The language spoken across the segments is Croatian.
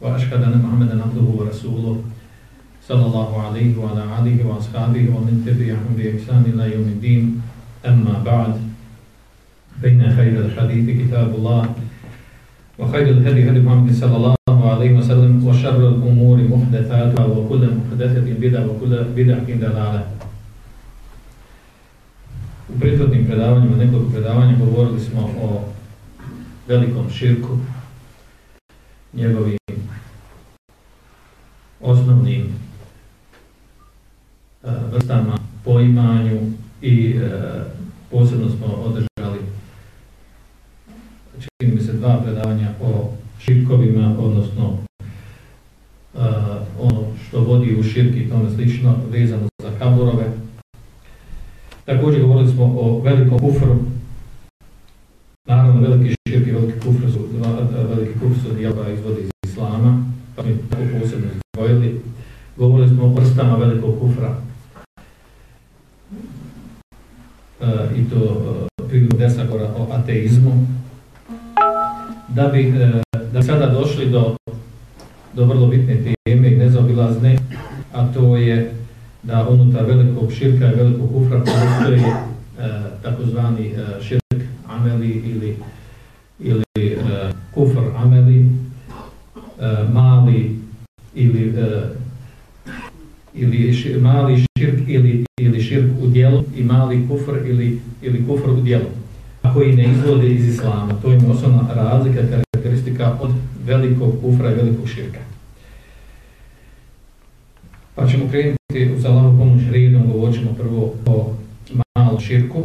وأشهد أن محمدا عبده ورسوله صلى الله عليه وعلى آله وأصحابه ومن تبعهم بإحسان إلى يوم الدين. أما بعد فإن خير الحديث كتاب الله وخير الهدي هدي محمد صلى الله عليه وسلم وشر الأمور محدثاتها وكل محدثة بدعة وكل بدعة ضلالة U prethodnim predavanjima, nekoliko predavanja, govorili smo o velikom širku, njegovim osnovnim uh, vrstama, poimanju i uh, posebno smo održali čini mi se dva predavanja o širkovima, odnosno uh, ono što vodi u širki i tome slično vezano za kaburove. Također govorili smo o velikom kufru. Naravno, veliki dijela izvodi iz islama, pa mi tako posebno izdvojili. Govorili smo o vrstama velikog kufra. Uh, I to uh, priliku desakora o ateizmu. Da bi, uh, da sada došli do, do vrlo bitne teme i nezaobilazne, a to je da unutar velikog širka i velikog kufra postoji uh, takozvani uh, širk ameli ili, ili uh, kufr ameli, uh, mali ili uh, ili šir, mali širk ili, ili širk u dijelu i mali kufr ili, ili kufr u dijelu koji ne izvode iz islama. To je osnovna razlika, karakteristika od velikog kufra i velikog širka. Pa ćemo krenuti uz Allahu pomoć redom, govorit prvo o malom širku.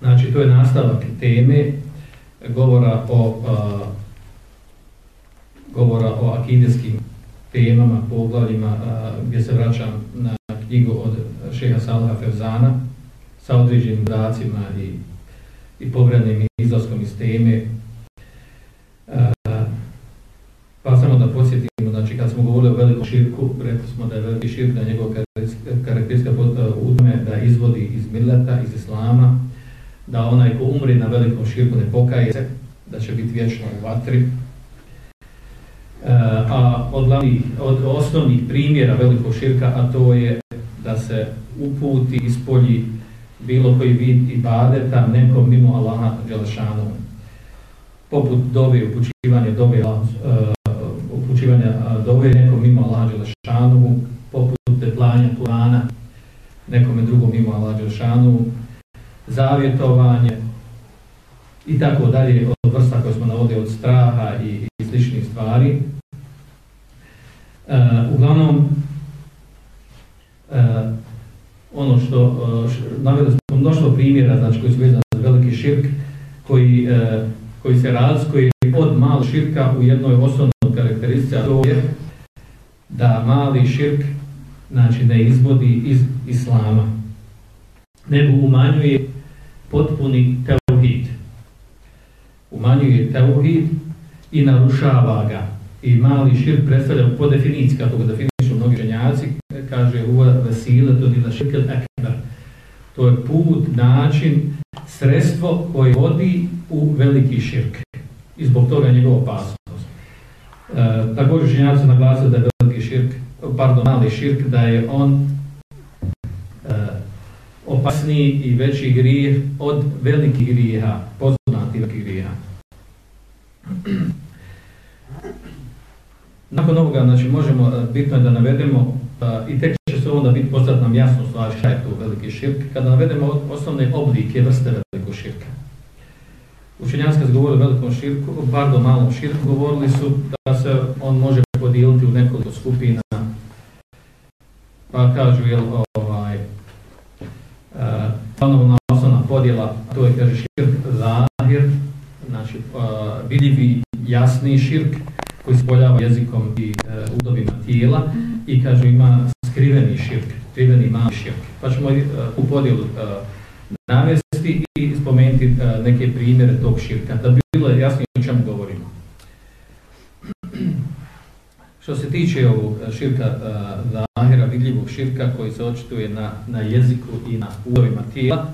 Znači, to je nastavak teme govora o, a, govora o akideskim temama, poglavljima, gdje se vraćam na knjigu od šeha Salaha Fevzana sa određenim dacima i, i izlaskom iz teme. Pa samo da posjetimo, znači kad smo govorili o velikom širku, rekli smo da je veliki širk, da je njegova karakteristika u tome da izvodi iz milleta, iz islama, da onaj ko umri na velikom širku ne pokaje se, da će biti vječno u vatri. E, a od, glavnih, od osnovnih primjera velikog širka, a to je da se uputi, ispolji bilo koji vid ibadeta nekom mimo Allaha Đelešanu. Poput dove, upućivanja dove, upućivanja dove nekom mimo Allaha Đelešanu, poput teplanja Kurana nekome drugom mimo Allaha Đelešanu, zavjetovanje i tako dalje vrsta koje smo navodili od straha i, i sličnih stvari. Uh, uglavnom, uh, ono što, uh, navedili smo mnoštvo primjera znači, koji su vezani za veliki širk, koji, uh, koji se razlikuje od malog širka u jednoj osnovnoj karakteristici, a to je da mali širk znači, ne izvodi iz islama, nego umanjuje potpuni teuhid. Umanjuje teuhid i narušava ga. I mali širk predstavlja po definiciji, kako ga definišu mnogi ženjaci, kaže uva vesile, to je širkel ekber. To je put, način, sredstvo koje vodi u veliki širk. I zbog toga je njegova opasnost. E, također ženjaci naglasili da je veliki širk, pardon, mali širk, da je on e, opasniji i veći grijeh od velikih grijeha, poznatih velikih grijeha. Nakon ovoga, znači, možemo, bitno je da navedemo, uh, i tek će se onda biti postati nam jasno stvari šta je to veliki širk, kada navedemo osnovne oblike vrste velikog širka. Učenjanska se govorili o velikom širku, pardon, malom širku, govorili su da se on može podijeliti u nekoliko skupina, pa kažu, jel, ovaj, ponovna uh, osnovna podjela, to je, kaže, širk zahir, znači, vidljivi, jasni širk, koji spoljava jezikom i uh, tijela i kaže ima skriveni širk, skriveni mali širk. Pa ćemo u podijelu navesti i spomenuti neke primjere tog širka, da bi bilo jasnije o čemu govorimo. Što se tiče ovog širka zahira, vidljivog širka koji se očituje na, na jeziku i na udovima tijela,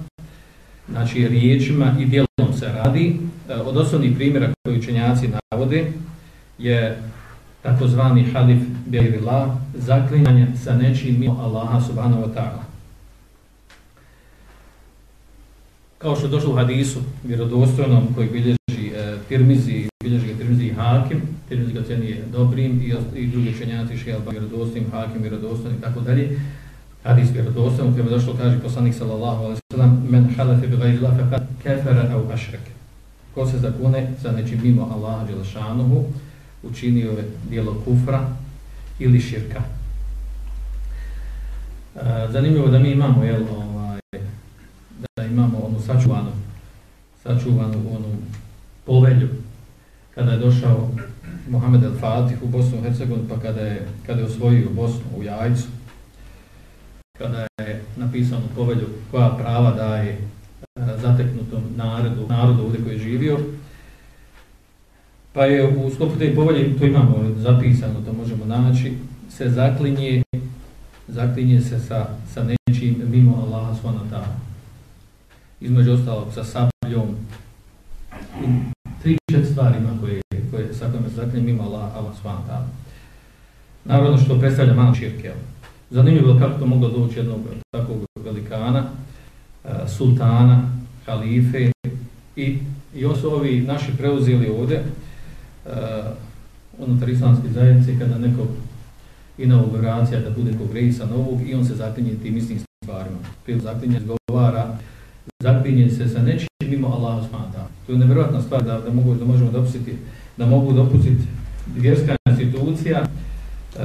znači riječima i dijelom se radi, od osnovnih primjera koji učenjaci navode je takozvani halif la zaklinjanje sa nečim mimo Allaha subhanahu wa ta'ala. Kao što je došlo u hadisu vjerodostojnom koji bilježi e, Tirmizi, bilježi ga Tirmizi i Hakim, Tirmizi ga je dobrim i, i drugi učenjaci šijal vjerodostojnim, Hakim vjerodostojnim i tako dalje. Hadis vjerodostojnom koji je došlo kaže poslanik sallallahu alaihi sallam men halafe bi gajri lafe kefere au ašreke. Ko se zakune sa nečim mimo Allaha Đelešanuhu, učinio je dijelo kufra ili širka. E, zanimljivo da mi imamo, jel, ovaj, da imamo onu sačuvanu, sačuvanu onu povelju. Kada je došao Mohamed El Fatih u Bosnu i Hercegovini, pa kada je, kada je osvojio Bosnu u Jajcu, kada je napisano povelju koja prava daje e, zateknutom narodu, narodu ovdje koji je živio, pa je u sklopu te povolje, to imamo zapisano, to možemo naći, se zaklinje, zaklinje se sa, sa nečim mimo Allaha SWT. Između ostalog sa sabljom. I tri čet stvarima koje, koje sa kojima se zaklinje mimo Allaha, Allah SWT. Naravno što predstavlja malo širke. Zanimljivo je kako to moglo doći jednog takvog velikana, e, sultana, halife i, i ovi naši preuzeli ovdje unutar islamske zajednice kada neko inauguracija da bude nekog rejsa novog i on se zaklinje tim istim stvarima. Prije zaklinje zgovara, zaklinje se sa nečim mimo Allaha smata. To je nevjerojatna stvar da, da, mogu, da možemo dopustiti, da mogu dopustiti vjerska institucija uh,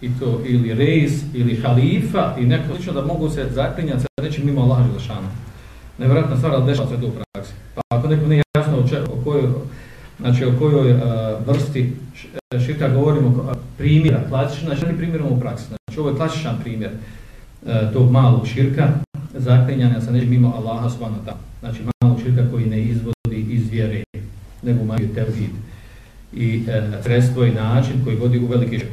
i to ili rejs ili halifa i neko slično da mogu se zaklinjati sa nečim mimo Allaha Želešana. Nevjerojatna stvar, ali dešava se to u praksi. Pa ako neko nije jasno o, o kojoj znači o kojoj uh, vrsti širka govorimo primjera, klasičan, znači primjer u praksi. Znači ovo je klasičan primjer uh, tog malog širka, zaklinjanja sa nečim mimo Allaha subhanahu Znači malog širka koji ne izvodi iz vjere, nego maju tevhid i sredstvo i način koji vodi u veliki širk.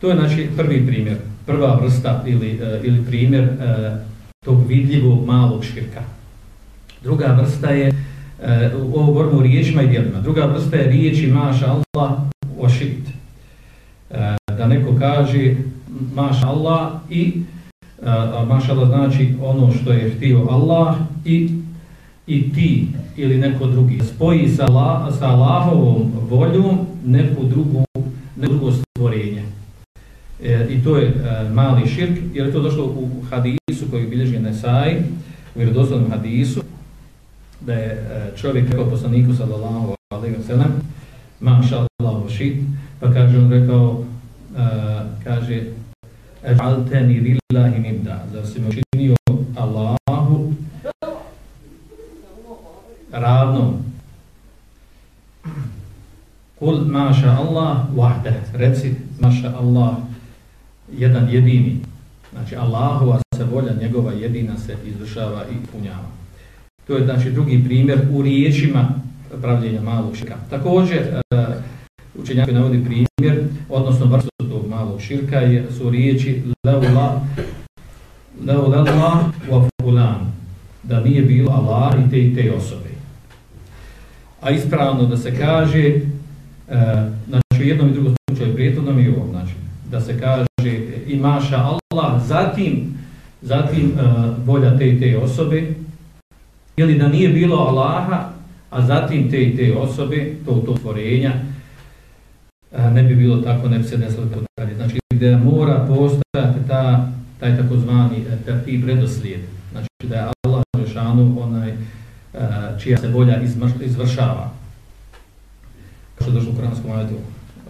To je znači prvi primjer, prva vrsta ili, ili primjer tog vidljivog malog širka. Druga vrsta je E, ovo govorimo o riječima i dijelima. Druga vrsta je riječi maša Allah ošit. E, da neko kaže maša Allah i a, maša Allah znači ono što je htio Allah i, i ti ili neko drugi. Spoji sa, Allah, sa Allahovom voljom neku drugu, neko drugo stvorenje. I to je mali širk, jer je to došlo u hadisu koji bilježi Nesaj, u vjerodostojnom hadisu, da je e, čovjek rekao poslaniku sallallahu alejhi ve sellem maša Allah šit pa kaže on rekao uh, kaže ej'altani lillahi nidda zar si me učinio Allahu ravno Kul maša Allah wahde reci maša Allah jedan jedini. Znači Allahova se volja njegova jedina se izvršava i punjava To je znači drugi primjer u riječima pravljenja malog širka. Također, uh, učenjaki navodi primjer, odnosno vrstu tog malog širka su riječi leula, leula wa fulan, da nije bilo Allah i te i te osobe. A ispravno da se kaže, uh, znači u jednom i drugom slučaju, prijetodnom i ovom, znači, da se kaže i maša Allah, zatim, zatim uh, volja te i te osobe, ili da nije bilo Allaha, a zatim te i te osobe, to to stvorenja, ne bi bilo tako, ne bi se desilo tako dalje. Znači, gdje mora postojati ta, taj takozvani e, tertib redoslijed. Znači, da je Allah Žešanu onaj e, čija se volja izvršava. Kao što došlo u Kuranskom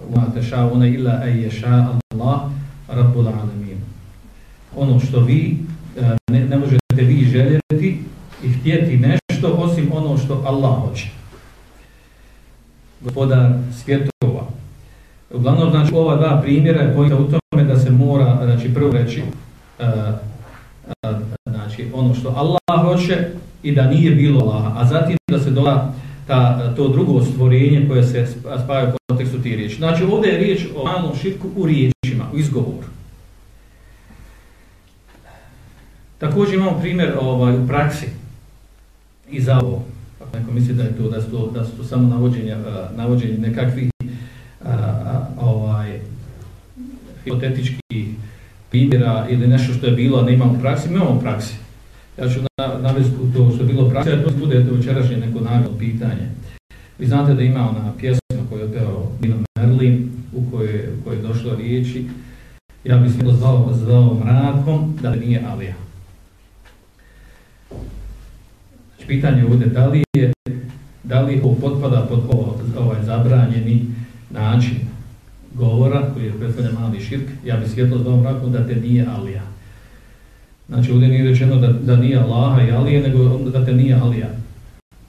Uma teša ona illa ej ješa Allah rabbul alamin. Ono što vi e, ne, ne možete vi željeti, i htjeti nešto osim ono što Allah hoće. Gospodar svjetova. Uglavnom, znači, ova dva primjera je pojenta u tome da se mora, znači, prvo reći, uh, uh, znači, ono što Allah hoće i da nije bilo Allaha, a zatim da se doda ta, to drugo stvorenje koje se spaja u kontekstu tih riječi. Znači, ovdje je riječ o malom širku u riječima, u izgovoru. Također imamo primjer ovaj, u praksi i za ovo. Ako misli da je to, da su to, da to samo navođenje, navođenje nekakvih ovaj, hipotetičkih primjera ili nešto što je bilo, a ne imamo praksi, mi imamo praksi. Ja ću navesti to što je bilo praksi, a to bude večerašnje neko nagrano pitanje. Vi znate da ima ona pjesma koju je peo Dino Merlin, u kojoj, je došlo riječi, ja bih se zvao, zvao mrakom, da nije Alija. Znači, pitanje je ovdje, da li je, da li ovo potpada pod ovaj zabranjeni način govora, koji je prethodnje mali širk, ja bih svjetlo zvao mrakom da te nije Alija. Znači ovdje nije rečeno da, da nije Allaha i Alije, nego da te nije Alija.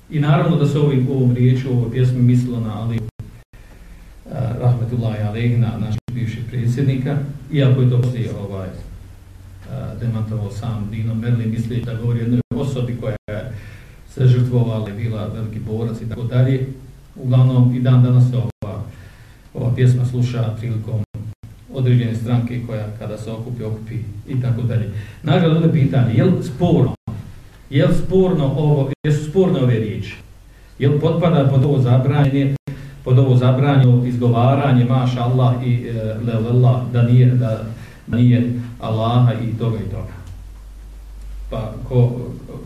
I naravno da se ovim, ovom riječu, ovoj pjesmi mislilo na Aliju, uh, rahmetullahi alejhi na naših predsjednika, iako je to poslije ovaj, demantovao sam Dino Merlin, misli da govori jednoj osobi koja je se žrtvovala, bila veliki borac i tako dalje. Uglavnom i dan danas se ova, ova pjesma sluša prilikom određene stranke koja kada se okupi, okupi i tako dalje. Nažal, ovdje pitanje, je li sporno, je li sporno ovo, jesu sporne ove riječi? Je li potpada pod ovo zabranjanje, pod ovo zabranjeno izgovaranje, maš Allah i e, da nije, da nije Allaha i toga i toga? Pa ko,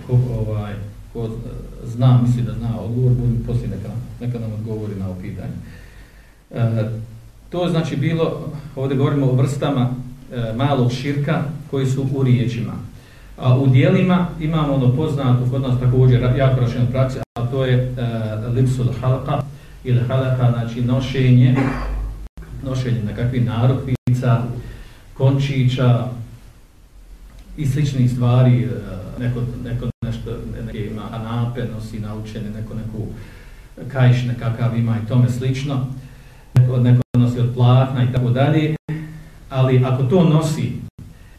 ko, ovaj, ko zna, misli da zna odgovor, budu poslije neka, neka nam odgovori na ovo pitanje. E, To je znači bilo, ovdje govorimo o vrstama e, malog širka koji su u riječima. A u dijelima imamo ono poznato kod nas također jako rašeno praksi, a to je e, lipsul halka ili halaka, znači nošenje, nošenje nekakvih narukvica, končića i sličnih stvari, e, neko, neko nosi naučene, neko neku kajš nekakav ima i tome slično neko, neko nosi od platna i tako dalje, ali ako to nosi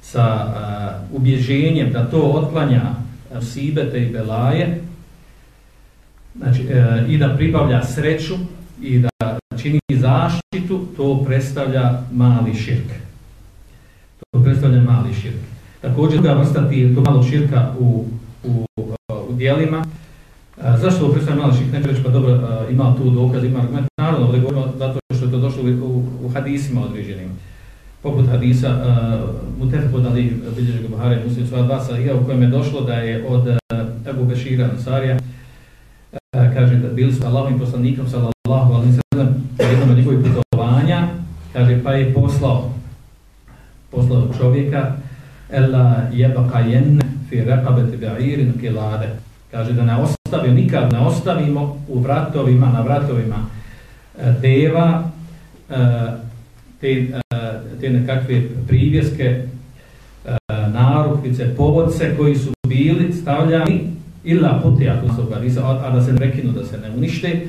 sa uh, ubježenjem da to otklanja sibete i belaje, znači, uh, i da pribavlja sreću i da čini zaštitu, to predstavlja mali širk. To predstavlja mali širk. Također da vrstati to malo širka u, u, u dijelima, A, zašto ovo predstavlja mali širk? Neće reći pa dobro, ima tu dokaz, ima argument. Naravno, ovdje govorimo zato što je to došlo u, u hadisima određenim. Poput hadisa, uh, Mutef podali bilježi ga Buhari, muslim sva dva sahija, u kojem je došlo da je od Ebu Bešira Nasarija, uh, kaže da bili su Allahovim poslanikom, sallallahu alaihi sallam, jednom od njegovih putovanja, kaže pa je poslao, poslao čovjeka, Ela jebaka jenne fi rekabeti be'irin kilade. Kaže da ne ostavio, nikad ne ostavimo u vratovima, na vratovima e, deva e, te, e, te nekakve privjeske, narukvice, povodce koji su bili stavljani ila puti, a da se prekinu, da se ne unište,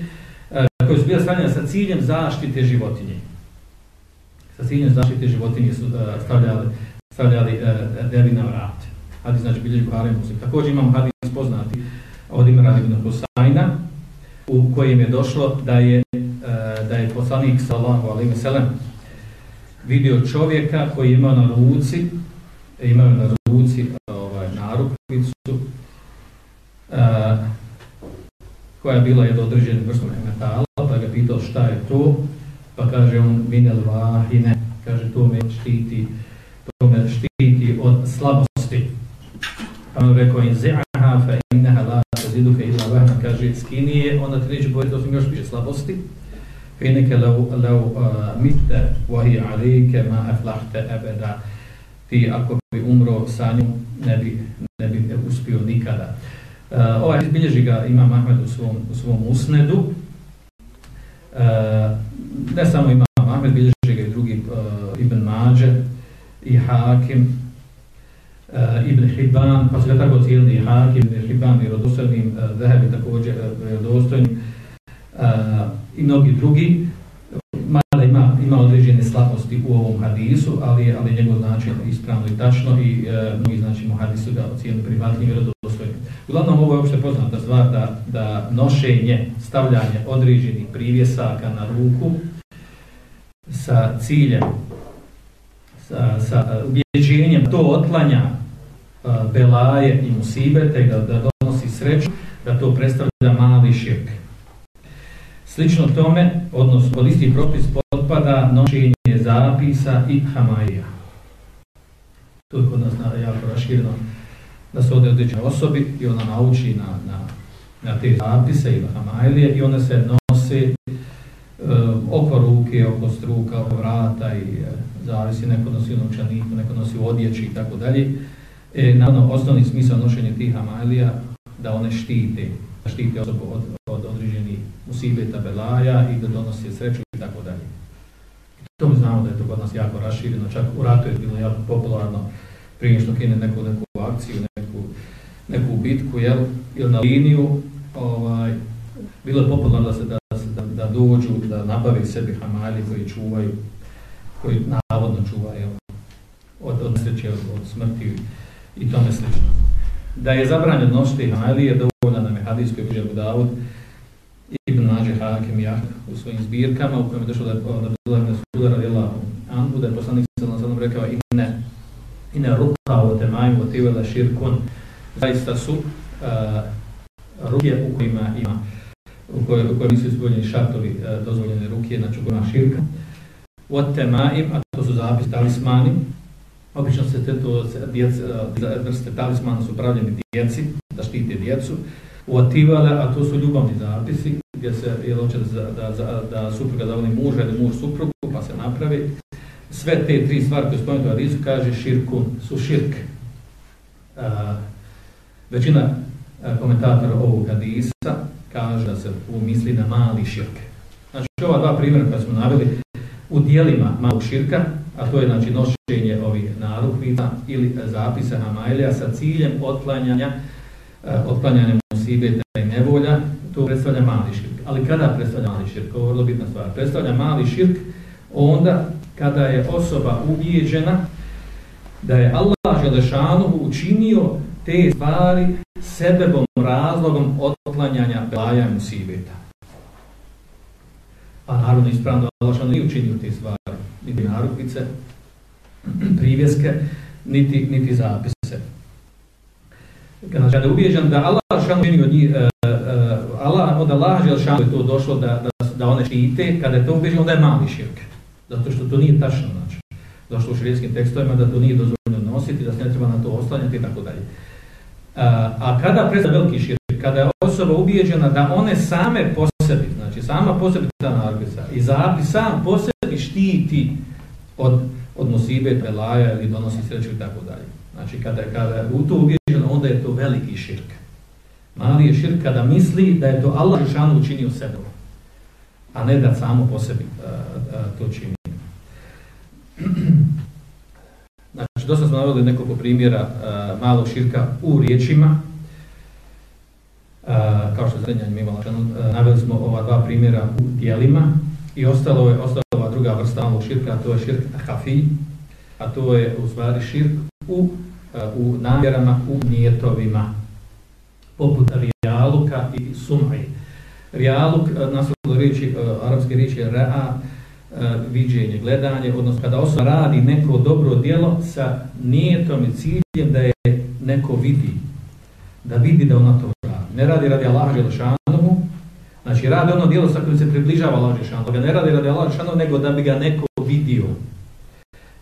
koji su bili stavljani sa ciljem zaštite životinje. Sa ciljem zaštite životinje su stavljali, stavljali devi na vrate. Hadis znači bilježi Buhari muslim. Također imamo hadis poznati od Imran ibn Husayna u kojem je došlo da je e, da je poslanik sallallahu alejhi ve sellem vidio čovjeka koji je imao na ruci imao na ruci ovaj narukvicu uh, koja je bila jedno određene vrstom metala, pa ga pitao šta je to, pa kaže on minel vahine, kaže to me štiti, to me štiti od slabosti. Pa on rekao in zi'aha fa innaha la taziduka illa vahna, kaže skini je, onda ti neće govoriti osim još više slabosti. Fa innaka law law uh, mitta wa hi alayka ma aflahta abada. Ti ako bi umro sa njom ne bi ne bi uspio nikada. Uh, ovaj bilježi ga ima Ahmed u svom, u svom usnedu. Uh, ne samo ima Ahmed, bilježi ga i drugi uh, Ibn Mađe i Hakim Ibn Hibban, pa su ga tako cijelni Hakim, Ibn Hibban i Rodostojnim, uh, Zehebi također uh, Rodostojnim uh, i mnogi drugi. Mada ima, ima ispravnosti u ovom hadisu, ali ali njegov značaj ispravno i tačno i mnogi znači mu hadisu ga ocijeli prihvatnim i rodostojnim. Uglavnom ovo je uopšte poznata stvar da, da nošenje, stavljanje određenih privjesaka na ruku sa ciljem, sa, sa ubjeđenjem to otlanja belaje i musibete, da, da donosi sreću, da to predstavlja mali širk. Slično tome, odnosno pod isti propis potpada nošenje zapisa i hamaija. To je kod nas jako raširno da se ode određene osobi i ona nauči na, na, na te zapise ili hamajlije i one se nose uh, oko ruke, oko struka, oko vrata i uh, zavisi neko nosi u novčaniku, neko nosi u odjeći i tako dalje. E, naravno, osnovni smisao nošenja tih hamajlija da one štite, da štite osobu od, od određenih musibeta, belaja i da donosi sreću i tako dalje. To mi znamo da je to kod nas jako rašireno, čak u ratu je bilo jako popularno prije što kine neku, neku akciju, neku, neku bitku, jel, ili na liniju, ovaj, bilo je popularno da se da, da, dođu, da nabavi sebi hamalji koji čuvaju, koji navodno čuvaju od, od sreće, od, od smrti i tome slično. Da je zabranjeno nositi hamalije, dovoljno nam je hadijsko i Buđe Budavud, Ibn Nađe Hakem i u svojim zbirkama u kojem je došlo da je bila Ibn Suda radila Anbu, da je poslanik sallam sallam rekao ine, ine ruka o temaju o tivela širkun, zaista su uh, ruke u kojima ima u kojoj, u kojoj nisu izvoljeni šartovi uh, dozvoljene ruke, znači u kojima širka. Od temaim, a to su zapis talismani, obično se te to djece, vrste talismana su pravljeni djeci, da štite djecu, uativale, a to su ljubavni zapisi, gdje se je hoće da, da, da, supruga zavoli muža ili muž suprugu, pa se napravi. Sve te tri stvari koje spomenuti u Hadisu kaže širku, su širk. A, većina a, komentatora ovog Hadisa kaže da se umisli na mali širk. Znači ova dva primjera koje smo naveli u dijelima malog širka, a to je znači nošenje ovih narukvica ili zapisa Hamajlija sa ciljem otklanjanja otklanjanja musibeta i nevolja, to predstavlja mali širk. Ali kada predstavlja mali širk? Ovo je vrlo bitna stvar. Predstavlja mali širk onda kada je osoba ubijeđena da je Allah Želešanu učinio te stvari sebebom, razlogom otklanjanja belaja musibeta. A naravno ispravno Allah nije učinio te stvari, niti narukvice, privjeske, niti, niti zapise. Kada je ubijeđen da Allah Želešanu učinio njih, uh, uh, Allah, od Allah Želešanu je to došlo da, da, da one štite, kada je to ubijeđen, onda je mali širk. Zato što to nije tačno, znači. Došlo u širijskim tekstovima da to nije dozvoljeno nositi, da se ne treba na to oslanjati i tako dalje. A kada predstavlja veliki širk, kada je osoba ubijeđena da one same po sebi, znači sama po sebi ta nargisa i zapis sam po sebi štiti od, od nosibe, belaja ili donosi sreću i tako dalje. Znači kada kada je u to ubijeđeno, onda je to veliki širk. Mali je širk kada misli da je to Allah Žešanu učinio sebe, a ne da samo po sebi a, a, to čini. Znači, dosta smo naveli nekoliko primjera uh, malog širka u riječima, kao što je zadnjanje imala, naveli smo ova dva primjera u dijelima i ostalo je ostala ova druga vrsta malog širka, a to je širk hafi, a to je u stvari širk u, uh, u namjerama, u nijetovima, poput rijaluka i sumaj. Rijaluk, uh, nasljedno riječi, uh, arapske riječi je ra'a, viđenje, gledanje, odnosno kada osoba radi neko dobro djelo sa nijetom i ciljem da je neko vidi, da vidi da ona to radi. Ne radi radi Allah Želešanovu, znači radi ono djelo sa kojim se približava Allah Želešanovu, ga ne radi radi Allah Želešanovu, nego da bi ga neko vidio.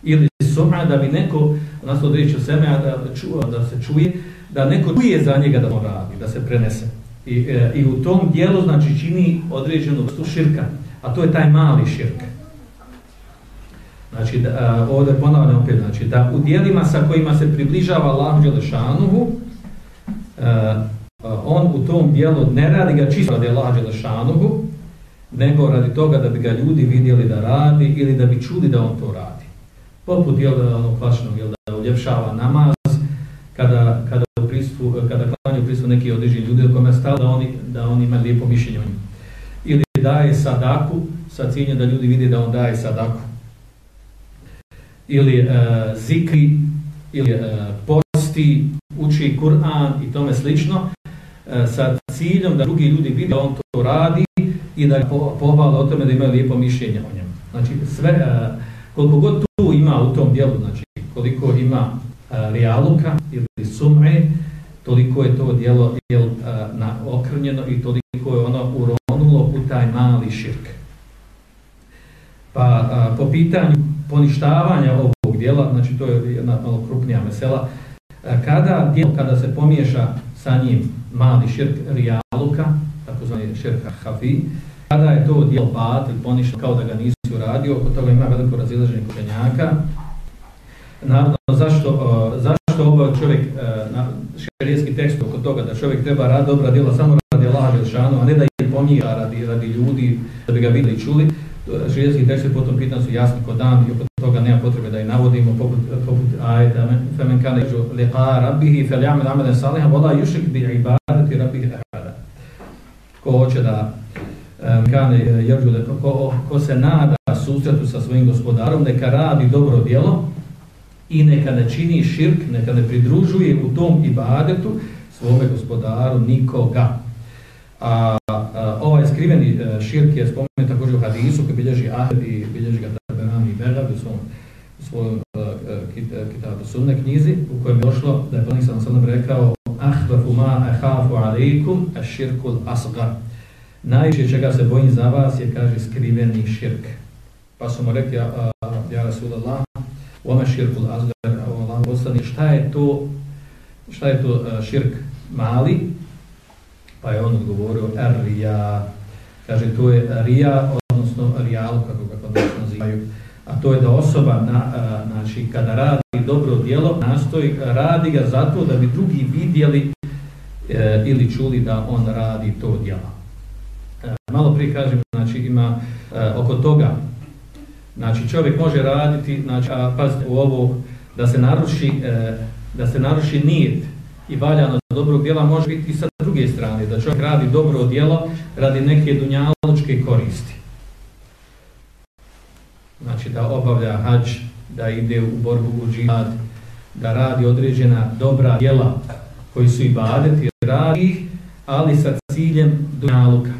Ili sumra da bi neko, nas od riječi seme, da, ču, da se čuje, da neko čuje za njega da to radi, da se prenese. I, e, i u tom dijelu znači čini određenu vrstu širka, a to je taj mali širk. Znači, da, ovdje ponavljam opet, znači, da u dijelima sa kojima se približava Allah Đelešanuhu, on u tom dijelu ne radi ga čisto radi Allah Đelešanuhu, nego radi toga da bi ga ljudi vidjeli da radi ili da bi čuli da on to radi. Poput jel da ono klasičnog, jel da uljepšava namaz, kada, kada u kada klanju prispu neki određeni ljudi kome je stalo da oni, da oni imaju lijepo mišljenje o njim. Ili daje sadaku sa ciljem da ljudi vidi da on daje sadaku ili uh, zikri, ili uh, posti, uči Kur'an i tome slično, sa ciljem da drugi ljudi vide on to radi i da pohvale o tome da imaju lijepo mišljenje o njemu. Znači, sve, koliko god tu ima u tom dijelu, znači, koliko ima rijaluka ili sumre, toliko je to dijelo jel, na, okrnjeno i toliko je ono uronulo u taj mali širk. Pa po pitanju poništavanja ovog dijela, znači to je jedna malo krupnija mesela, kada dijelo, kada se pomiješa sa njim mali širk rijaluka, takozvani širk hafi, kada je to dijelo batil poništeno kao da ga nisi uradio, oko toga ima veliko razilaženje kućenjaka. Naravno, zašto, zašto ovo čovjek, na šarijetski tekst oko toga, da čovjek treba rad dobra djela samo radi Allaha Đelšanu, a ne da ih pomija radi, radi ljudi, da bi ga vidjeli i čuli, šarijetski tekst potom pitan su jasni kod dan i oko toga nema potrebe da ih navodimo, poput, ajeta, iđu liqa rabbihi, fel jamel amelen saliha, vola yushrik bi ibadati rabbihi ahada. Ko hoće da kane jerđule, ko, ko se nada susretu sa svojim gospodarom, neka radi dobro djelo i neka ne čini širk, neka ne pridružuje u tom ibadetu svome gospodaru nikoga. A, ovaj skriveni e, širk je spomenut također u hadisu koji bilježi Ahmed i bilježi ga Taberani i Begad u svom, u kitabu sunne knjizi u kojem je došlo da je Planik sam rekao Ahvafu ma ahafu alaikum aširkul asgar. Najviše čega se bojim za vas je, kaže, skriveni širk. Pa su mu rekli, ja, ja Rasulallah, ome širkul azgar, Allah poslani, šta je to, šta je to širk mali? Pa je on odgovorio, rija, kaže, to je rija, odnosno rijalu, kako ga kod nas nazivaju. To je da osoba, na, znači, kada radi dobro djelo, nastoji, radi ga zato da bi drugi vidjeli e, ili čuli da on radi to djelo. Malo prije kažem, znači ima e, oko toga, znači čovjek može raditi, znači, a pazite u ovo, da se naruši, e, da se naruši nijet i valjano dobrog djela može biti i sa druge strane, da čovjek radi dobro djelo radi neke dunjalučke koristi. Znači da obavlja hađ, da ide u borbu u džihad, da radi određena dobra djela koji su i badeti, radi ali sa ciljem dunjaluka.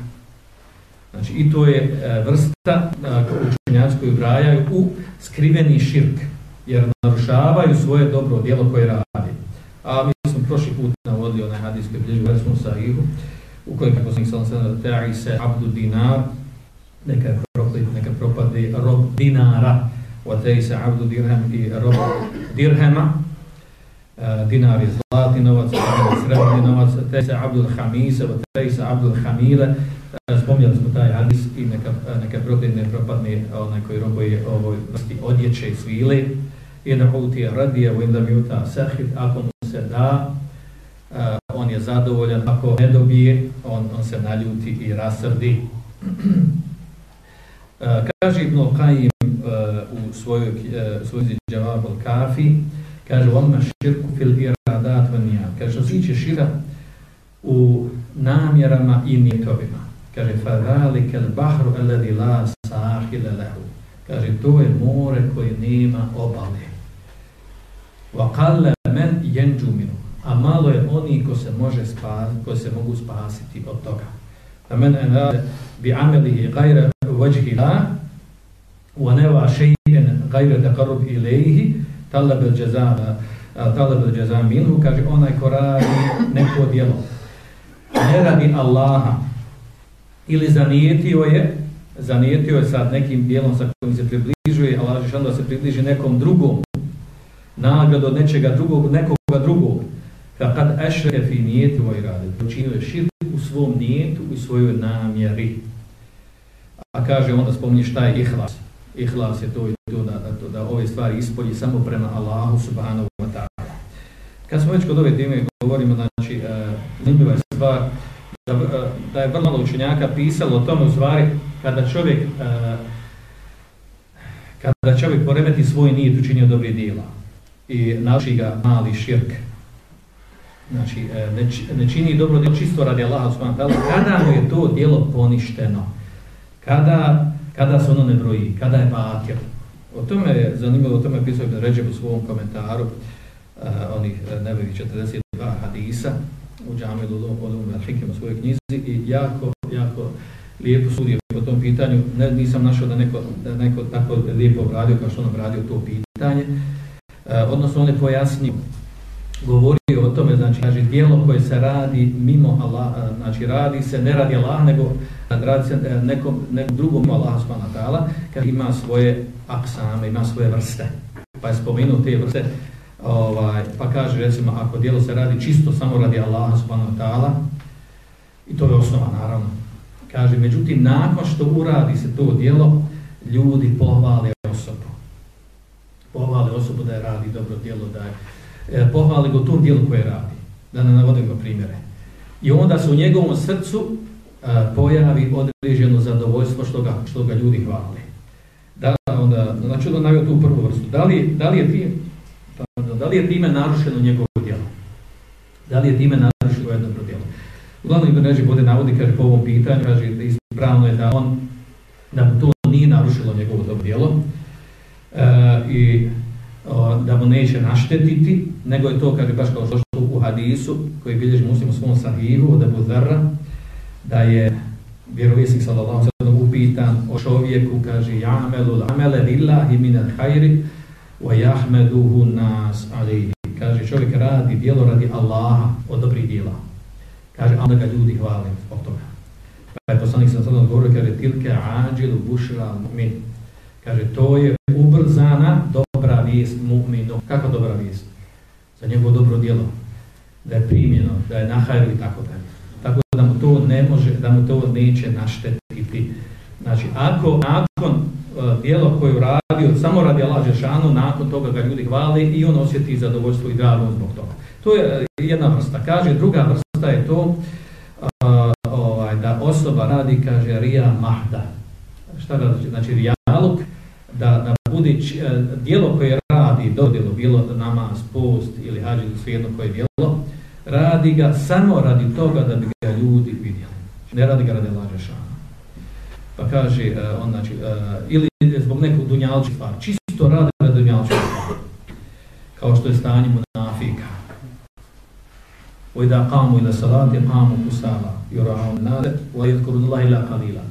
Znači i to je e, vrsta koju učenjaci koji ubrajaju u skriveni širk, jer narušavaju svoje dobro djelo koje radi. A mi smo prošli put navodili onaj hadijski bilježu Resmu Sahihu, u kojem kako sam se abdu dinar, neka je proklit, neka propade rob dinara, se abdu dirhem i rob dirhema, e, dinar je zlatni novac, srebrni novac, se abdul hamise, se abdul hamile, Spomljali smo taj hadis i neka, neka protiv ne propadne onaj koji robuje ovoj vrsti odjeće i svile. I da je radije u indam juta sahid, ako mu se da, uh, on je zadovoljan, ako ne dobije, on, on se naljuti i rasrdi. Uh, kaže Ibn Qayyim uh, u svojoj uh, svojoj džavabu kafi, kaže on širku fil iradat vanija. Kaže što se tiče šira u namjerama i nijetovima. Kaže, فَذَلِكَ الْبَحْرُ الَّذِي لَا سَاحِلَ لَهُ Kaže, to je more koje nema obale. وَقَلَّ مَنْ يَنْجُ مِنُ A malo je oni ko se može spasiti, ko se mogu spasiti od toga. فَمَنْ أَنَادَ بِعَمَلِهِ غَيْرَ وَجْهِ لَا وَنَوَا شَيْءٍ غَيْرَ تَقَرُبْ إِلَيْهِ طَلَبَ الْجَزَامَ طَلَبَ الْجَزَامِ مِنْهُ Kaže, onaj ko radi neko djelo. Ne radi Allaha, ili zanijetio je, zanijetio je sad nekim dijelom sa kojim se približuje, Allah žešan da se približi nekom drugom, nagrad od nečega drugog, nekoga drugog, kad ešre fi nijeti ovaj radi, učinio je širk u svom nijetu i svojoj namjeri. A kaže, onda spominje šta je ihlas. Ihlas je to i da, da, da ove stvari ispolji samo prema Allahu subhanahu wa ta'ala. Kad smo već kod ove teme govorimo, znači, uh, je stvar, da, da je vrlo malo učenjaka pisalo o tome u stvari kada čovjek uh, kada čovjek poremeti svoj nijet učinio dobri dijela i nauči ga mali širk znači ne, čini dobro djelo čisto radi Allaha kada mu je to djelo poništeno kada, kada se ono ne broji kada je batir O tome je zanimljivo, o tome je pisao Ređeb u svom komentaru uh, onih nebevi 42 hadisa u Džamilu Olum Hikim u svojoj knjizi i jako, jako lijepo sudi po tom pitanju. Ne, nisam našao da neko, da neko tako lijepo obradio kao što on obradio to pitanje. Uh, odnosno on je pojasnio govorio o tome, znači, kaže, dijelo koje se radi mimo Allah, znači radi se, ne radi Allah, nego radi se e, nekom, nekom drugom Allah subhanahu kaže, ima svoje aksame, ima svoje vrste. Pa je spomenuo te vrste, ovaj, pa kaže, recimo, ako dijelo se radi čisto samo radi Allaha subhanahu i to je osnova, naravno. Kaže, međutim, nakon što uradi se to dijelo, ljudi pohvale osobu. Pohvale osobu da je radi dobro djelo, da je E, pohvali go tom dijelu koje radi. Da ne navodimo primjere. I onda se u njegovom srcu e, pojavi određeno zadovoljstvo što ga, što ga ljudi hvali. Da, onda, znači da navio tu prvu vrstu. Da li, da li, je tim, da li je time narušeno njegovo djelo? Da li je time narušeno jedno djelo? Uglavnom Ibn Ređi bude navodi, kaže po ovom pitanju, kaže da ispravno je da on, da mu to nije narušilo njegovo dobro djelo. E, I da mu neće naštetiti, nego je to, kaže baš kao što u hadisu, koji bilježi muslim u svom sahihu, od Abu Dharra, da je vjerovjesnik sallallahu sallam upitan o čovjeku, kaže, ja'melu l'amele lillahi minel hajri, wa jahmeduhu nas alihi. Kaže, čovjek radi djelo radi Allaha od dobrih djela. Kaže, onda ga ljudi hvali zbog toga. Pa je poslanik sam sallam govorio, kaže, tilke ađilu bušra mu'min. Kaže, to je vijest mu'minu. Kako dobra vijest? Za njegovo dobro djelo. Da je primjeno, da je nahajru i tako dalje. Tako da mu to ne može, da mu to neće naštetiti. Znači, ako nakon uh, djelo koje uradio samo radi Allah Žešanu, nakon toga ga ljudi hvali i on osjeti zadovoljstvo i drago zbog toga. To je e, jedna vrsta. Kaže, druga vrsta je to uh, ovaj, da osoba radi, kaže, rija mahda. Šta radi? Znači, rijaluk, da, da bude e, djelo koje radi, dodjelo, bilo namaz, post ili hađi ili svejedno koje djelo, radi ga samo radi toga da bi ga ljudi vidjeli. Ne radi ga radi lažešana. Pa kaže, uh, on znači, uh, ili zbog nekog dunjalčih stvari, čisto radi radi dunjalčih stvari. Kao što je stanje munafika. وإذا قاموا إلى الصلاة قاموا كسالى يراءون الناس ويذكرون الله إلا قليلا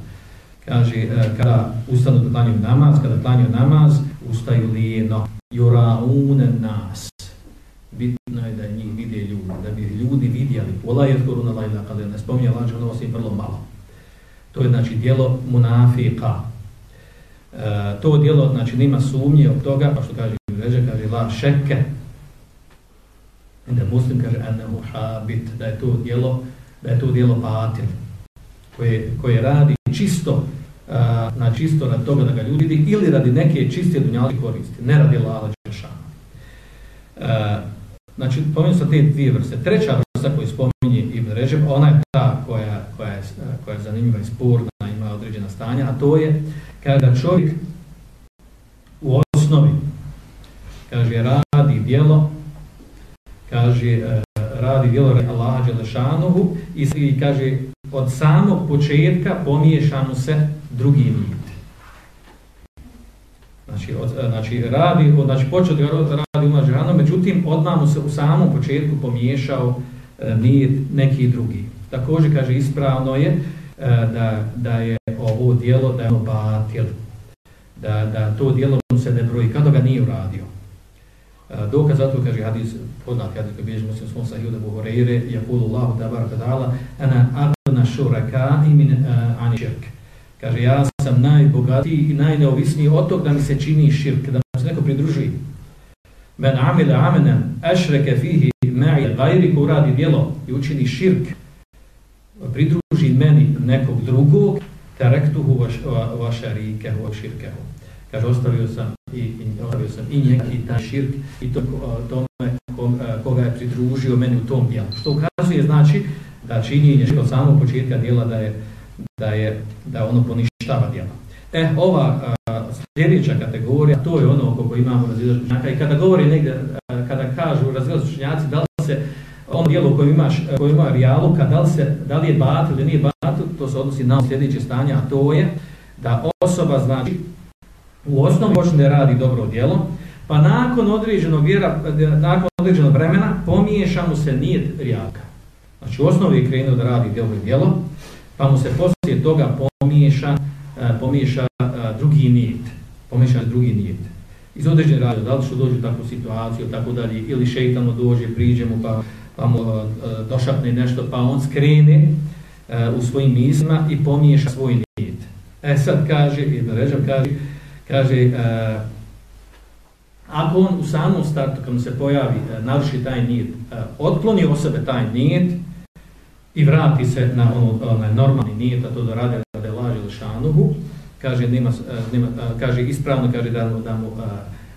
kaže, e, kada ustanu da klanjaju namaz, kada klanjaju namaz, ustaju lijeno, juraunen nas. Bitno je da njih vide ljudi, da bi ljudi vidjeli. Ola je skoro na lajla, kada ne spominje lađe, ono osim vrlo malo. To je znači dijelo munafika. E, to dijelo, znači, nima sumnje od toga, pa što kaže reže, kaže la šeke. Da muslim kaže, ene muhabit, da je to dijelo, da je to dijelo batil koje, koje radi čisto na čisto radi toga da ga ljudi vidi ili radi neke čiste dunjali koristi, ne radi lala džešana. Znači, pomenuo sam te dvije vrste. Treća vrsta koju spominje Ibn Režem, ona je ta koja, koja, je, koja je zanimljiva i spurna, ima određena stanja, a to je kada čovjek u osnovi kaže radi djelo, kaže radi djelo Allaha Đelešanuhu i kaže od samog početka pomiješano se drugi nit. Znači, od, znači, radi, od, znači počeo da radi umar međutim odmah mu se u samom početku pomiješao e, nit neki drugi. Također kaže ispravno je e, da, da je ovo dijelo da je ono batil, da, da to dijelo mu se ne broji, kada ga nije uradio. Dokaz zato kaže hadis, poznat hadis koji bilježi muslim svom sahiju da bu Horeire, jakulu Allahu tabaraka ta'ala, ana agna šuraka min uh, ani. Kaže, ja sam najbogatiji i najneovisniji od tog da mi se čini širk, da mi se neko pridruži. Men amile amenan ešreke fihi ma'i gajri ko radi djelo i učini širk, pridruži meni nekog drugog, terektuhu vaš, vaša rikehu, širkehu. Kaže, ostavio sam i, i sam i njeki taj širk i to, tome koga je pridružio meni u tom dijelu. Što ukazuje znači da činjenje od samog početka dijela da je da je da ono poništava djela. E, ova a, sljedeća kategorija, to je ono oko koje imamo razilaženjaka i kada govori negdje, kada kažu razilaženjaci da li se on dijelo koje imaš, koje ima rijaluka, da li, se, da je batil ili nije batil, to se odnosi na sljedeće stanje, a to je da osoba znači u osnovi počne radi dobro djelo, pa nakon određenog, vjera, nakon određenog vremena pomiješa mu se nijet rijaka. Znači u osnovi je krenuo da radi dobro djelo, pa mu se poslije toga pomiješa, e, pomiješa e, drugi nijet. Pomiješa drugi nijet. Iz određene radi, da li što dođe u takvu situaciju, tako dalje, ili šeitano dođe, priđe mu pa, pa mu e, došapne nešto, pa on skrene u svojim mislima i pomiješa svoj nijet. E sad kaže, Ibn Režab kaže, kaže ako on u samom startu, kad se pojavi, naruši taj nijet, otkloni o sebe taj nijet, i vrati se na ono, onaj normalni nijet, a to da radi rade laži šanuhu, kaže, nema, e, nema, kaže ispravno kaže da mu, da mu,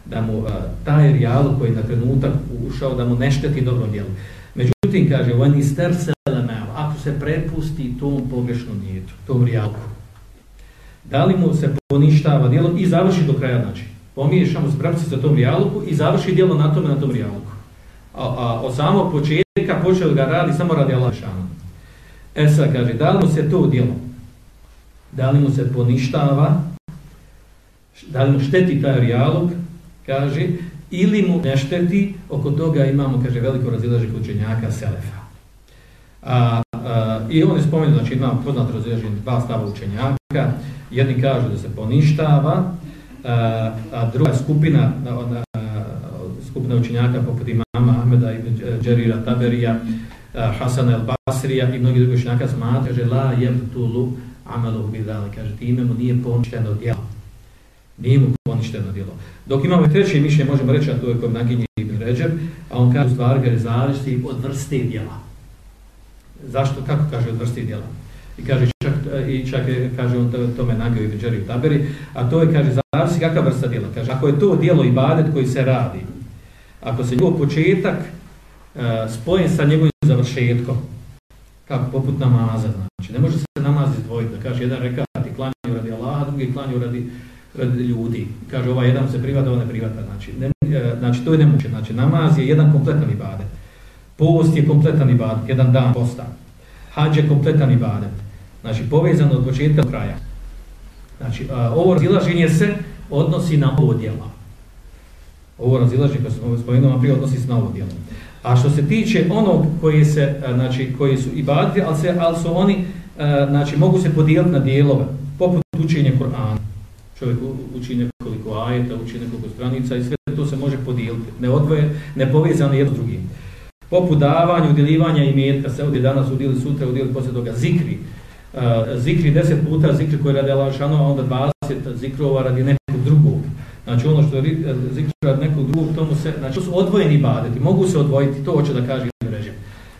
da mu taj rijal koji je na trenutak ušao, da mu ne šteti dobro djelo. Međutim, kaže, on ako se prepusti tom pogrešnom nijetu, tom rijalku, da li mu se poništava djelo i završi do kraja, znači, pomiješamo se, prepusti se tom rijalku i završi djelo na tome, na tom rijalku. A, a od samog početka počeo ga radi samo radi Allah E sad kaže, da li mu se to djelo, da li mu se poništava, da li mu šteti taj rijalog, kaže, ili mu ne šteti, oko toga imamo, kaže, veliko razilaženje učenjaka Selefa. A, I on je spomenuo, znači ima poznat razilaženje dva stava učenjaka, jedni kažu da se poništava, a, druga skupina, skupina učenjaka poput imama Ahmeda i Džerira Taberija, Hasan el-Basrija i mnogi drugi šnjaka smatra, kaže la jebtulu amalu bidali, kaže time mu nije poništeno djelo. Nije mu poništeno djelo. Dok imamo treće mišljenje, možemo reći, a to je kod naginje Ibn a on kaže u stvari kaže zavisi od vrste djela. Zašto? Kako kaže od vrste djela? I kaže čak, i čak kaže on tome nagio i Beđeri u taberi, a to je kaže zavisi kakva vrsta djela. Kaže ako je to djelo ibadet koji se radi, ako se njegov početak E, spojen sa njegovim završetkom, kako poput namaza, znači ne može se namaz izdvojiti, da kaže jedan reka ti klanjaju radi Allaha, drugi klanjaju radi, radi ljudi. Kaže ovaj jedan se privata, ovaj ne privata, znači, ne, e, znači to je nemoguće, znači namaz je jedan kompletan ibadet. Post je kompletan ibadet, jedan dan posta. Hađ je kompletan ibadet. Znači povezano od početka do kraja. Znači ovo razilaženje se odnosi na ovo djelo. Ovo razilaženje koje smo spomenuli prije odnosi se na ovo djelo. A što se tiče onog koji se, e, znači, koji su ibadeti, ali, se, ali su oni, e, znači, mogu se podijeliti na dijelove, poput učenja Korana. Čovjek uči nekoliko ajeta, uči nekoliko stranica i sve to se može podijeliti, ne odvoje, ne povezano jedno s drugim. Poput davanja, udjelivanja i metka, se ovdje danas udjeli, sutra udjeli, poslije toga zikri. Uh, zikri deset puta, zikri koji radi Allah a onda 20 zikrova radi nekog drugog. Znači ono što je zikr rad nekog drugog, tomu se, znači to su odvojeni ibadeti, mogu se odvojiti, to hoće da kaže Režim.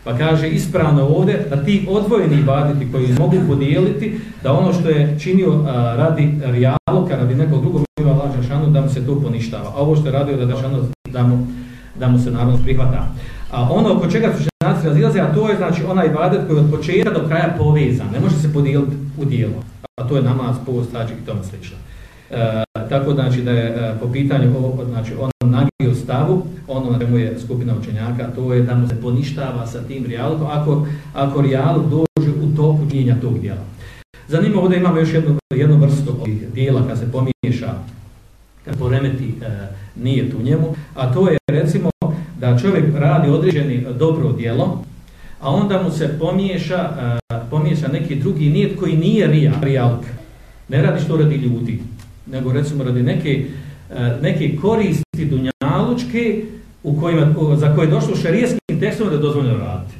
Pa kaže ispravno ovdje da ti odvojeni ibadeti koji mogu podijeliti, da ono što je činio radi rijaloka, radi nekog drugog ima laža šanu, da mu se to poništava. A ovo što je radio da, šanu, da, mu, da mu se naravno prihvata. A ono oko čega su ženaci razilaze, a to je znači onaj ibadet koji je od početka do kraja povezan, ne može se podijeliti u dijelo. A to je namaz, post, i tome slično. E, tako znači da je e, po pitanju znači on nagio stavu, ono na čemu je skupina učenjaka, to je da mu se poništava sa tim rijalom, ako, ako rijalog dođe u toku činjenja tog dijela. Zanimljivo ovdje imamo još jednu, jednu vrstu ovih dijela kad se pomiješa, kad poremeti e, nijet u njemu, a to je recimo da čovjek radi određeni dobro djelo, a onda mu se pomiješa, e, pomiješa neki drugi nijet koji nije rijalog. Ne radi što radi ljudi nego recimo radi neke, e, neke koristi dunjalučke u kojima, za koje je došlo šarijskim tekstom da je dozvoljeno raditi.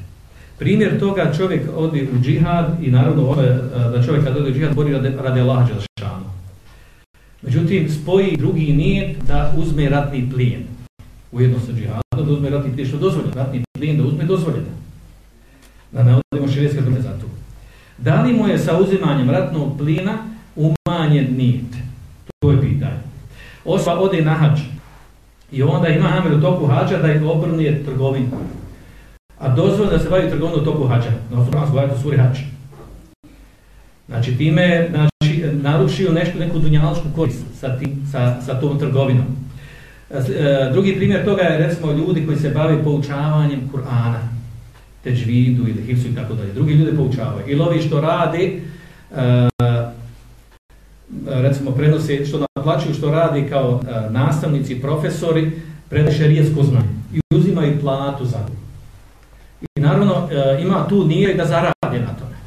Primjer toga čovjek odi u džihad i naravno ovo je da čovjek kad odi u džihad bori radi, radi Allah Međutim, spoji drugi nijet da uzme ratni plijen. Ujedno sa džihadom da uzme ratni plijen, što dozvoljeno. Ratni plijen da uzme dozvoljeno. Da ne odimo širijske za to. Da li mu je sa uzimanjem ratnog plijena umanjen nijet? Osoba ode na hađ i onda ima namjer u toku hađa da je obrnije trgovinu. A dozvoljeno da se bavi trgovinu u toku hađa. Na osnovu nas u suri hađ. Znači time znači, narušio nešto, neku dunjalošku korist sa, tim, sa, sa tom trgovinom. E, drugi primjer toga je recimo ljudi koji se bave poučavanjem Kur'ana, teđvidu ili hifsu i tako dalje. Drugi ljudi poučavaju. Ili ovi što rade, e, recimo prenose što na naplaćuju što radi kao nastavnici, profesori, pred šerijetsko znanje i uzimaju platu za to. I naravno ima tu nije da zaradi na tome.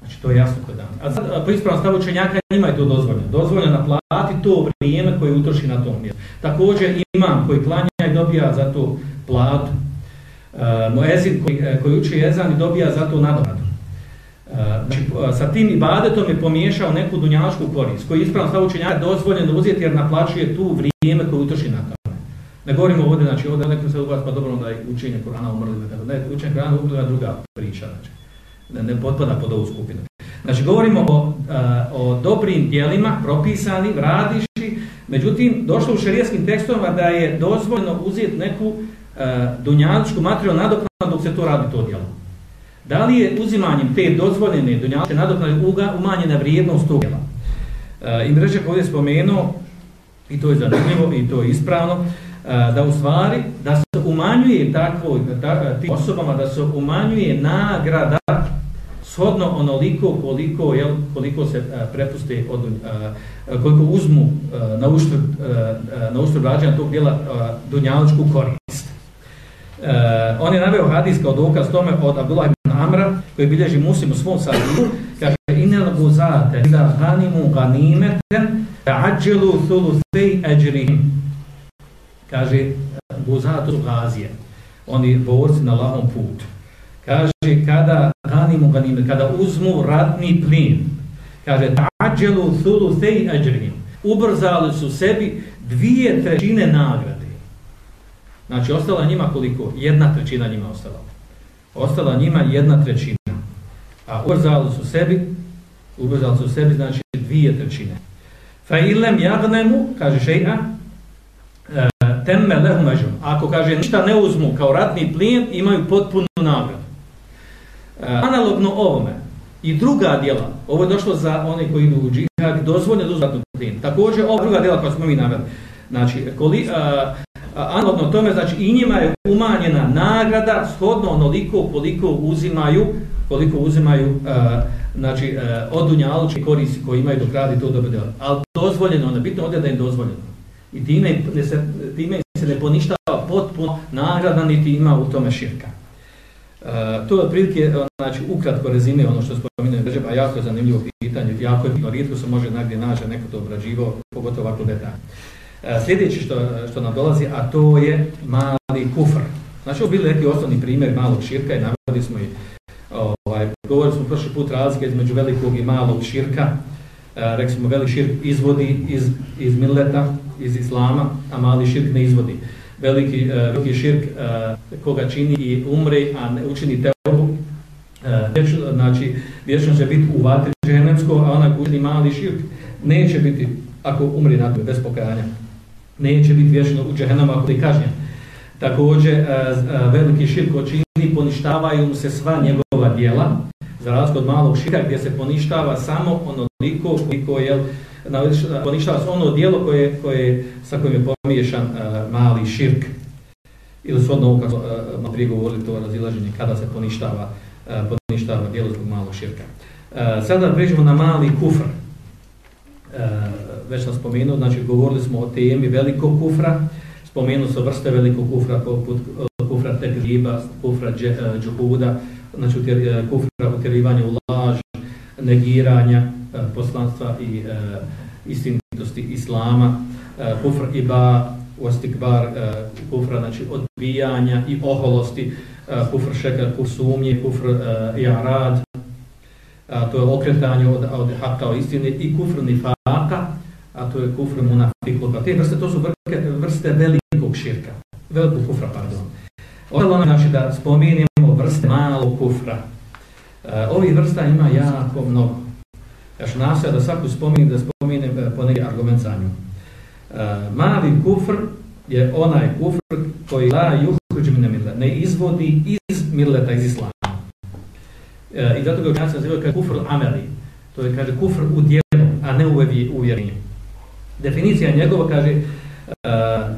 Znači to je jasno kod dan. A sad, po ispravnom stavu učenjaka ima je to dozvoljeno. Dozvoljeno naplati to vrijeme koje utroši na tom mjestu. Također imam koji klanja i dobija za to platu. Moezin koji, koji uči jezan i dobija za to nadoknadu. Znači, sa tim ibadetom je pomiješao neku dunjašku korist, koji ispravno stavu učenjaka dozvoljeno uzeti jer naplaćuje tu vrijeme koje utroši na tome. Ne govorimo ovdje, znači ovdje nekom se uglas, pa dobro da je učenje Korana umrli, ne, učenje Korana umrli druga priča, znači ne, ne potpada pod ovu skupinu. Znači govorimo o, o dobrim dijelima, propisanim, radiši, međutim došlo u šerijskim tekstovima da je dozvoljeno uzeti neku uh, dunjaličku materijalnu nadoknadu dok se to radi to djelo. Da li je uzimanjem te dozvoljene dunjaličke nadoknade umanjena vrijednost tog djela? Mrežak ovdje spomenuo, i to je zanimljivo i to je ispravno, uh, da u stvari da se umanjuje takvoj, ta, tim osobama, da se umanjuje nagrada shodno onoliko koliko jel, koliko se a, prepuste od a, koliko uzmu na uštrb na uštrb tog djela dunjaličku korist. On je naveo hadis kao dokaz tome od Abdullah Amra koji bilježi muslim u svom sahihu kaže inel guzate da ganimu ganimeten ta'ajjelu thuluthej ajrihim kaže guzatu gazije oni borci na lahom putu kaže kada ganimu ganime, kada uzmu ratni plin, kaže tađelu thulu thej ajrihim, ubrzali su sebi dvije trećine nagrade. Znači, ostala njima koliko? Jedna trećina njima ostala. Ostala njima jedna trećina. A ubrzali su sebi, ubrzali su sebi, znači, dvije trećine. Fa ilem jagnemu, kaže šeha, e, temme lehu mežu. Ako, kaže, ništa ne uzmu kao ratni plin, imaju potpunu nagradu. Uh, analogno ovome i druga djela, ovo je došlo za one koji idu u džihad, dozvoljeno da uzvatnu plin. Također, ova druga djela koja smo mi naveli, znači, koli, analogno tome, znači, i njima je umanjena nagrada shodno onoliko koliko uzimaju, koliko uzimaju, uh, znači, uh, od dunjalučke korisi koji imaju dok radi to dobro. Ali dozvoljeno, ono, bitno ovdje da je dozvoljeno. I time, se, time se ne poništava potpuno nagrada, niti ima u tome širka. Uh, to je otprilike, znači, ukratko rezime ono što spominuje Država, jako zanimljivo pitanje, jako je rijetko se može nagdje naći neko to obrađivo, pogotovo ovako detalj. Uh, sljedeće što, što nam dolazi, a to je mali kufr. Znači, ovo bili neki osnovni primjer malog širka i navodi smo i, ovaj, govorili smo prošli put razlike između velikog i malog širka. Uh, rekli smo, velik širk izvodi iz, iz milleta, iz islama, a mali širk ne izvodi veliki, uh, veliki širk koga čini i umre, a ne učini teobu, znači vječno će biti u vatri ženevsko, a ona učini mali širk, neće biti, ako umri na bez pokajanja, neće biti vječno u džehennom ako je kažnjen. Također, uh, uh, veliki širk čini, poništavaju mu se sva njegova dijela, za razliku od malog širka gdje se poništava samo onoliko koliko je poništava se ono dijelo koje, koje, sa kojim je pomiješan uh, mali širk. Ili svodno ovo kako uh, prije govorili to razilaženje kada se poništava, poništava dijelo zbog malog širka. Sada pređemo na mali kufr. Već sam spomenuo, znači govorili smo o temi velikog kufra, spomenuo se vrste velikog kufra poput uh, kufra tegriba, kufra džuhuda, znači kufra utjerivanja u laž, negiranja, poslanstva i istinitosti islama, kufr iba, ostikbar, kufra, znači odbijanja i oholosti, kufr šekar, kufr sumnje, kufr e, jarad, a to je okretanje od, od haka o istine i kufr nifaka, a to je kufr munafikluka. Te vrste, to su vrste, vrste velikog širka, velikog kufra, pardon. Ovo znači da spominimo vrste malog kufra. E, ovih vrsta ima jako mnogo. Ja ću nasljati da svaku spominim, da spominim e, po neki argument za nju. E, mali kufr je onaj kufr koji la mille, ne izvodi iz milleta, iz islama. E, I zato ga učenjaci nazivaju kufr ameli. To je, kaže, kufr u dijelu, a ne u uvjerenju. Definicija njegova kaže e,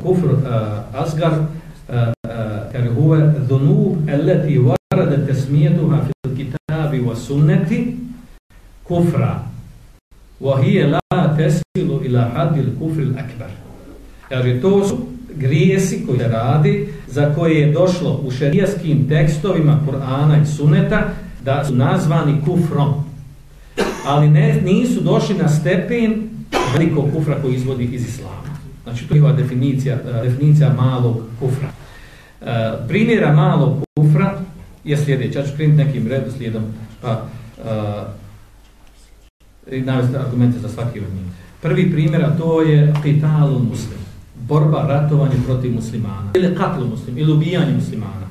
kufr e, asgar e, kaže huve dhunub eleti varade tesmijetuha fil kitabi wa sunneti kufra wa hije la tesilu ila hadil kufril akbar. Kaže to su grijesi koji se radi za koje je došlo u šerijaskim tekstovima Kur'ana i Suneta da su nazvani kufrom. Ali ne, nisu došli na stepen velikog kufra koji izvodi iz islama. Znači, to je definicija, definicija malog kufra. E, primjera malog kufra je sljedeći. Ja ću krenuti nekim redoslijedom pa i navesti argumente za svaki od njih. Prvi primjer, a to je qitalu muslim. Borba, ratovanje protiv muslimana. Ili katlu muslim, ili ubijanje muslimana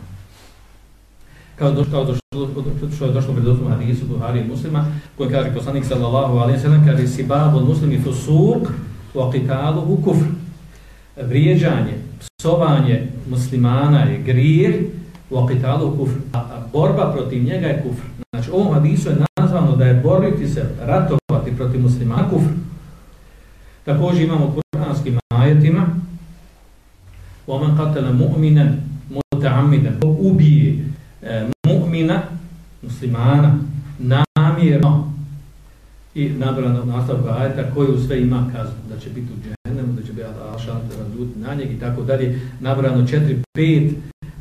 Kao, do, kao došlo, što je došlo pred osnovu hadisu Buhari i muslima, koji kaže poslanik sallallahu alaihi sallam, kaže si babu muslimi fusuk, wa qitaluhu kufr. Vrijeđanje, psovanje muslimana je grijeh, wa qitaluhu kufr. A borba protiv njega je kufr. Znači, ovom hadisu je nazvano da je boriti se, ratovati protiv muslimana kufr. Također imamo u kuranskim ajetima وَمَنْ قَتَلَ مُؤْمِنًا مُتَعَمِّدًا ubije e, mu'mina, muslimana, namjerno i nabrano nastavka ajeta koju sve ima kaznu, da će biti u džennemu, da će biti al-šant na njeg i tako dalje, nabrano četiri, pet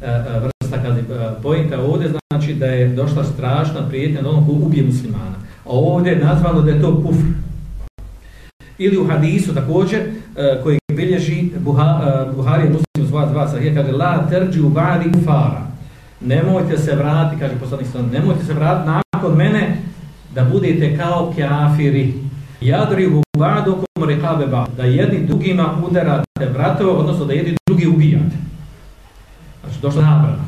e, e, vrsta kazni. Pojenta ovdje znači da je došla strašna prijetnja na onom ko ubije muslimana. A ovdje je nazvano da je to kufr. Ili u hadisu također, koji bilježi Buha, uh, Buharija muslim zva dva sahija, kaže La terđi u bari fara. Nemojte se vratiti, kaže poslanik nemojte se vratiti nakon mene da budete kao kafiri. Jadri u badokom rekabe ba. Da jedni drugima udarate vratove, odnosno da jedni drugi ubijate. Znači, došla nabrana.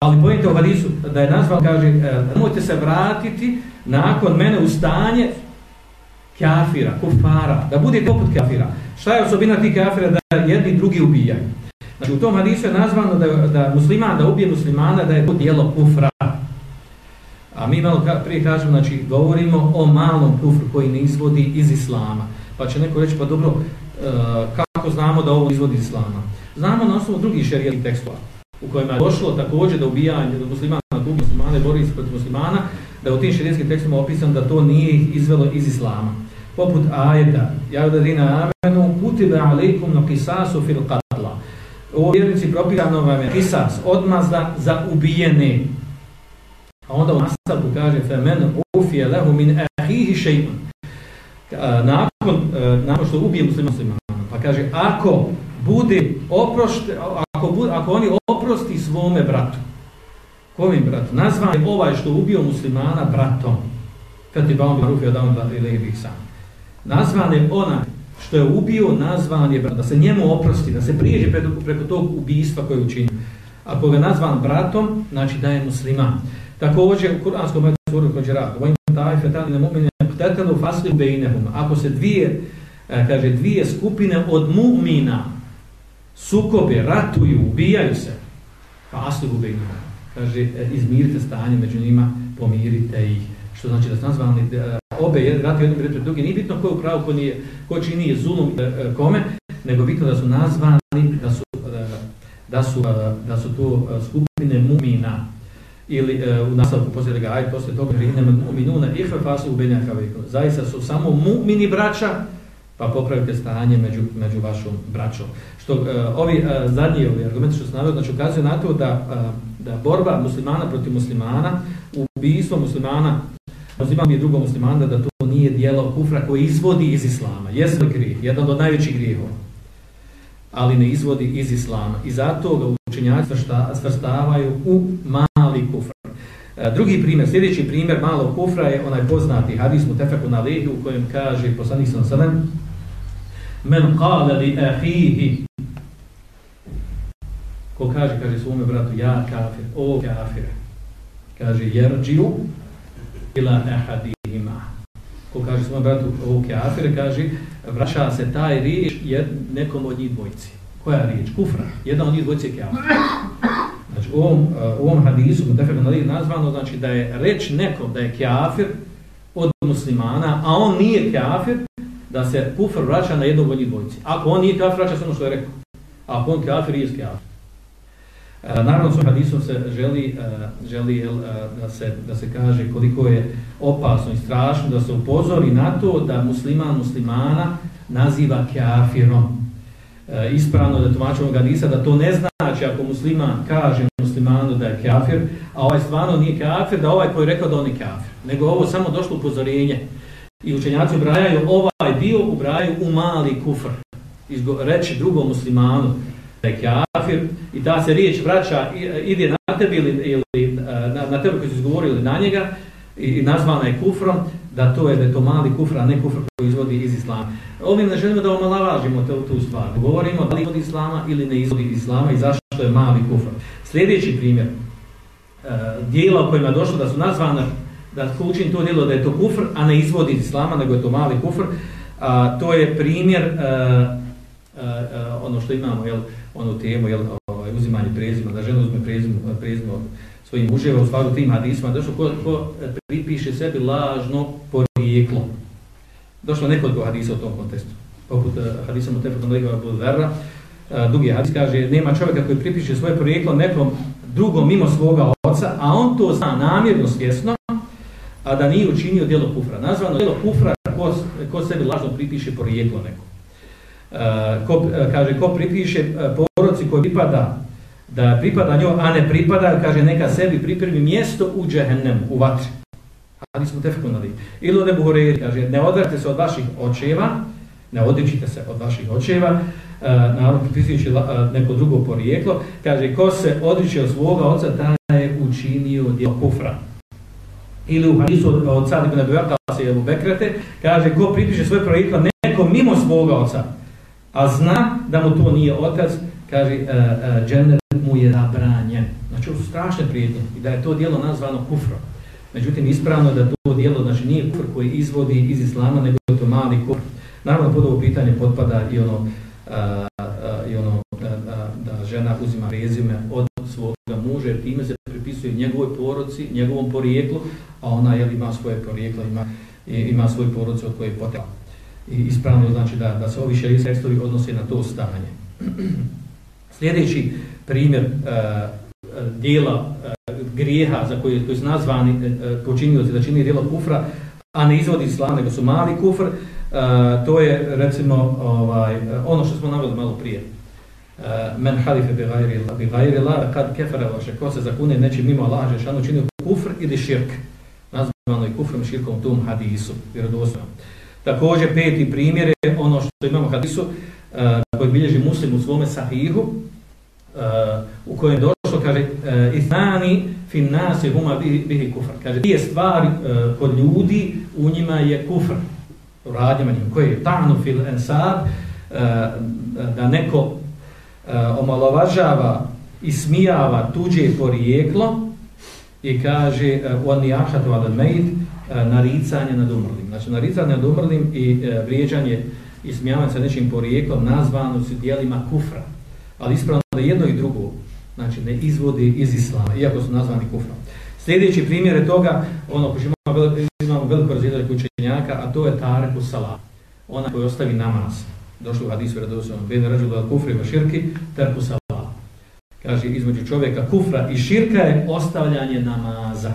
Ali pojete u hadisu da je nazvan, kaže, e, nemojte se vratiti nakon mene u stanje kafira, kufara, da budete poput kafira. Šta je osobina tih kafira da jedni drugi ubijaju? Znači u tom hadisu je nazvano da, da musliman, da ubije muslimana, da je to dijelo kufra. A mi malo prije kažemo, znači govorimo o malom kufru koji ne izvodi iz islama. Pa će neko reći, pa dobro, e, kako znamo da ovo izvodi iz islama? Znamo na osnovu drugih šerijalnih tekstova u kojima je došlo također da ubijanje, da muslimana ubije muslimane, bori protiv muslimana, da u tim šerijskim tekstima opisano da to nije izvelo iz islama poput ajeta ja amenu kutiba alejkum no kisasu fil o vjernici propisano vam je kisas odmazda za ubijene. A onda u nastavku kaže fe men ufije lehu min ahihi šeiman nakon, nakon što ubije muslima pa kaže ako bude oprošte ako, ako oni oprosti svome bratu kojim bratu? nazvan je ovaj što ubio muslimana bratom. Kad je baum bi rufio da on da ili sam nazvan je onaj što je ubio, nazvan je da se njemu oprosti, da se prijeđe preko, tog ubijstva koje je učinio. Ako ga nazvan bratom, znači da je musliman. Također u kuranskom metu suru Hođerat, vojim tajfe tali na mu'mine ptetelu fasli bejnehum. Ako se dvije, e, kaže, dvije skupine od mu'mina sukobe, ratuju, ubijaju se, fasli bejnehum. Kaže, e, izmirite stanje među njima, pomirite ih. Što znači da su nazvani e, obe ratu jednom reći drugi, nije bitno ko je upravo, ko, nije, ko čini zulum e, e, kome, nego bitno da su nazvani, da su, da, su, da su to skupine mumina, ili u nastavku poslije ga aj poslije toga rine mu'minuna ihfa fasu benjaka Zaista su samo mu'mini braća, pa popravite stanje među, među vašom braćom. Što ovi zadnji ovi argumenti što se navio, znači ukazuje na to da, da borba muslimana protiv muslimana, ubijstvo muslimana Musliman je drugo muslimana da to nije dijelo kufra koji izvodi iz islama. Jeste grijeh, jedan od najvećih grijehova. Ali ne izvodi iz islama. I zato ga učenjaci svrstavaju u mali kufr. E, drugi primjer, sljedeći primjer malog kufra je onaj poznati hadis mu tefeku na lehi u kojem kaže poslanik sam sallam Men kale li ahihi ko kaže, kaže svome bratu ja kafir, o kafir kaže jerđiju ila ahadihima. Ko kaže svom bratu ovo kafir, kaže vraća se taj riječ nekom od njih dvojci. Koja riječ? Kufra. Jedna od njih dvojci je kafir. Znači u ovom, u ovom hadisu je nazvano znači da je reč nekom da je kafir od muslimana, a on nije kafir, da se kufr vraća na jednog od njih dvojci. Ako on nije kafir, vraća se ono što je rekao. Ako on kafir, je kafir. Naravno, s hadisom se želi, želi da, se, da se kaže koliko je opasno i strašno, da se upozori na to da musliman muslimana naziva kafirom. Ispravno da tumačimo hadisa da to ne znači ako musliman kaže muslimanu da je kafir, a ovaj stvarno nije kafir, da ovaj koji je rekao da on je kafir. Nego ovo samo došlo upozorenje. I učenjaci ubrajaju ovaj dio, ubrajaju u mali kufr. Izgo, reći drugom muslimanu kafir i ta se riječ vraća, ide na tebi ili, ili na, na tebi koji su izgovorili na njega i nazvana je kufrom, da to je da to mali kufr, a ne kufr koji izvodi iz islama. Ovim ne želimo da omalovažimo tu, tu stvar. Govorimo da li izvodi islama ili ne izvodi iz islama i zašto je mali kufr. Sljedeći primjer, e, dijela u kojima je došlo da su nazvana, da učin to djelo da je to kufr, a ne izvodi iz islama, nego je to mali kufr, a, to je primjer e, e, ono što imamo, jel, onu temu, jel, ovaj, uzimanje prezima, da žena uzme prezimo, prezimo svojim muževa, u stvaru tim hadisma, došlo ko, ko pripiše sebi lažno porijeklo. Došlo nekoliko hadisa u tom kontestu. Poput uh, hadisa mu tefekom lekava Budverra, uh, dugi hadis kaže, nema čovjeka koji pripiše svoje porijeklo nekom drugom mimo svoga oca, a on to zna namjerno, svjesno, a da nije učinio djelo kufra. Nazvano djelo kufra ko, ko sebi lažno pripiše porijeklo neko. Uh, ko, uh, kaže, ko pripiše uh, poroci koji pripada da pripada njoj, a ne pripada, kaže neka sebi pripremi mjesto u džehennemu, u vatri. Ali smo tefkunali. Ili od Ebu Horeiri, kaže, ne odvrte se od vaših očeva, ne odičite se od vaših očeva, naravno pripisujući neko drugo porijeklo, kaže, ko se odriče od svoga oca, taj je učinio djelo kufra. Ili u hadisu od, od Sad ibn se Ebu Bekrete, kaže, ko pripiše svoje porijeklo nekom mimo svoga oca, a zna da mu to nije otac, kaže, uh, džennet mu je zabranjen. Znači, ovo su strašne prijednje i da je to dijelo nazvano kufrom. Međutim, ispravno da to dijelo znači, nije kufr koji izvodi iz islama, nego je to mali kufr. Naravno, pod ovo pitanje potpada i ono, a, a, i ono da žena uzima rezime od svoga muža, jer time se pripisuje njegovoj poroci, njegovom porijeklu, a ona jel, ima svoje porijeklo, ima, ima svoju od koje je potekla. I ispravno znači da, da se ovi šerijski tekstovi odnose na to stanje. Sljedeći primjer uh, dijela uh, grijeha za koje, koji su nazvani uh, počinioci da čini dijelo kufra, a ne izvodi islam, nego su mali kufr, uh, to je recimo ovaj, ono što smo naveli malo prije. Men halife bi gajri la, kad kefara vaše, ko se zakune neće mimo Allah, žešanu činio kufr ili širk. Nazvano je kufrom širkom tom hadisu, vjerodostojno. Također peti primjer je ono što imamo hadisu, uh, koji bilježi muslim u svome sahihu, u kojem je došlo, kaže, uh, ithnani fin nasi huma bihi kufr. Kaže, dvije stvari uh, kod ljudi, u njima je kufr. U radnjama njima, koji je ta'nu fil ensad, uh, da neko uh, omalovažava i smijava tuđe porijeklo i kaže, uh, on jahatu ala meid, uh, naricanje nad umrlim. Znači, naricanje nad umrlim i uh, vrijeđanje i smijavanje sa nečim porijeklom nazvano su dijelima kufra. Ali ispravno da jedno i drugo znači ne izvodi iz islama, iako su nazvani kufrom. Sljedeći primjer je toga, ono koji imamo, imamo veliko razvijedak učenjaka, a to je tareku sala. Ona koji ostavi namaz. Došlo u hadisu redosovnom. Bene rađu da kufri va širki, tareku sala. Kaže, između čovjeka kufra i širka je ostavljanje namaza.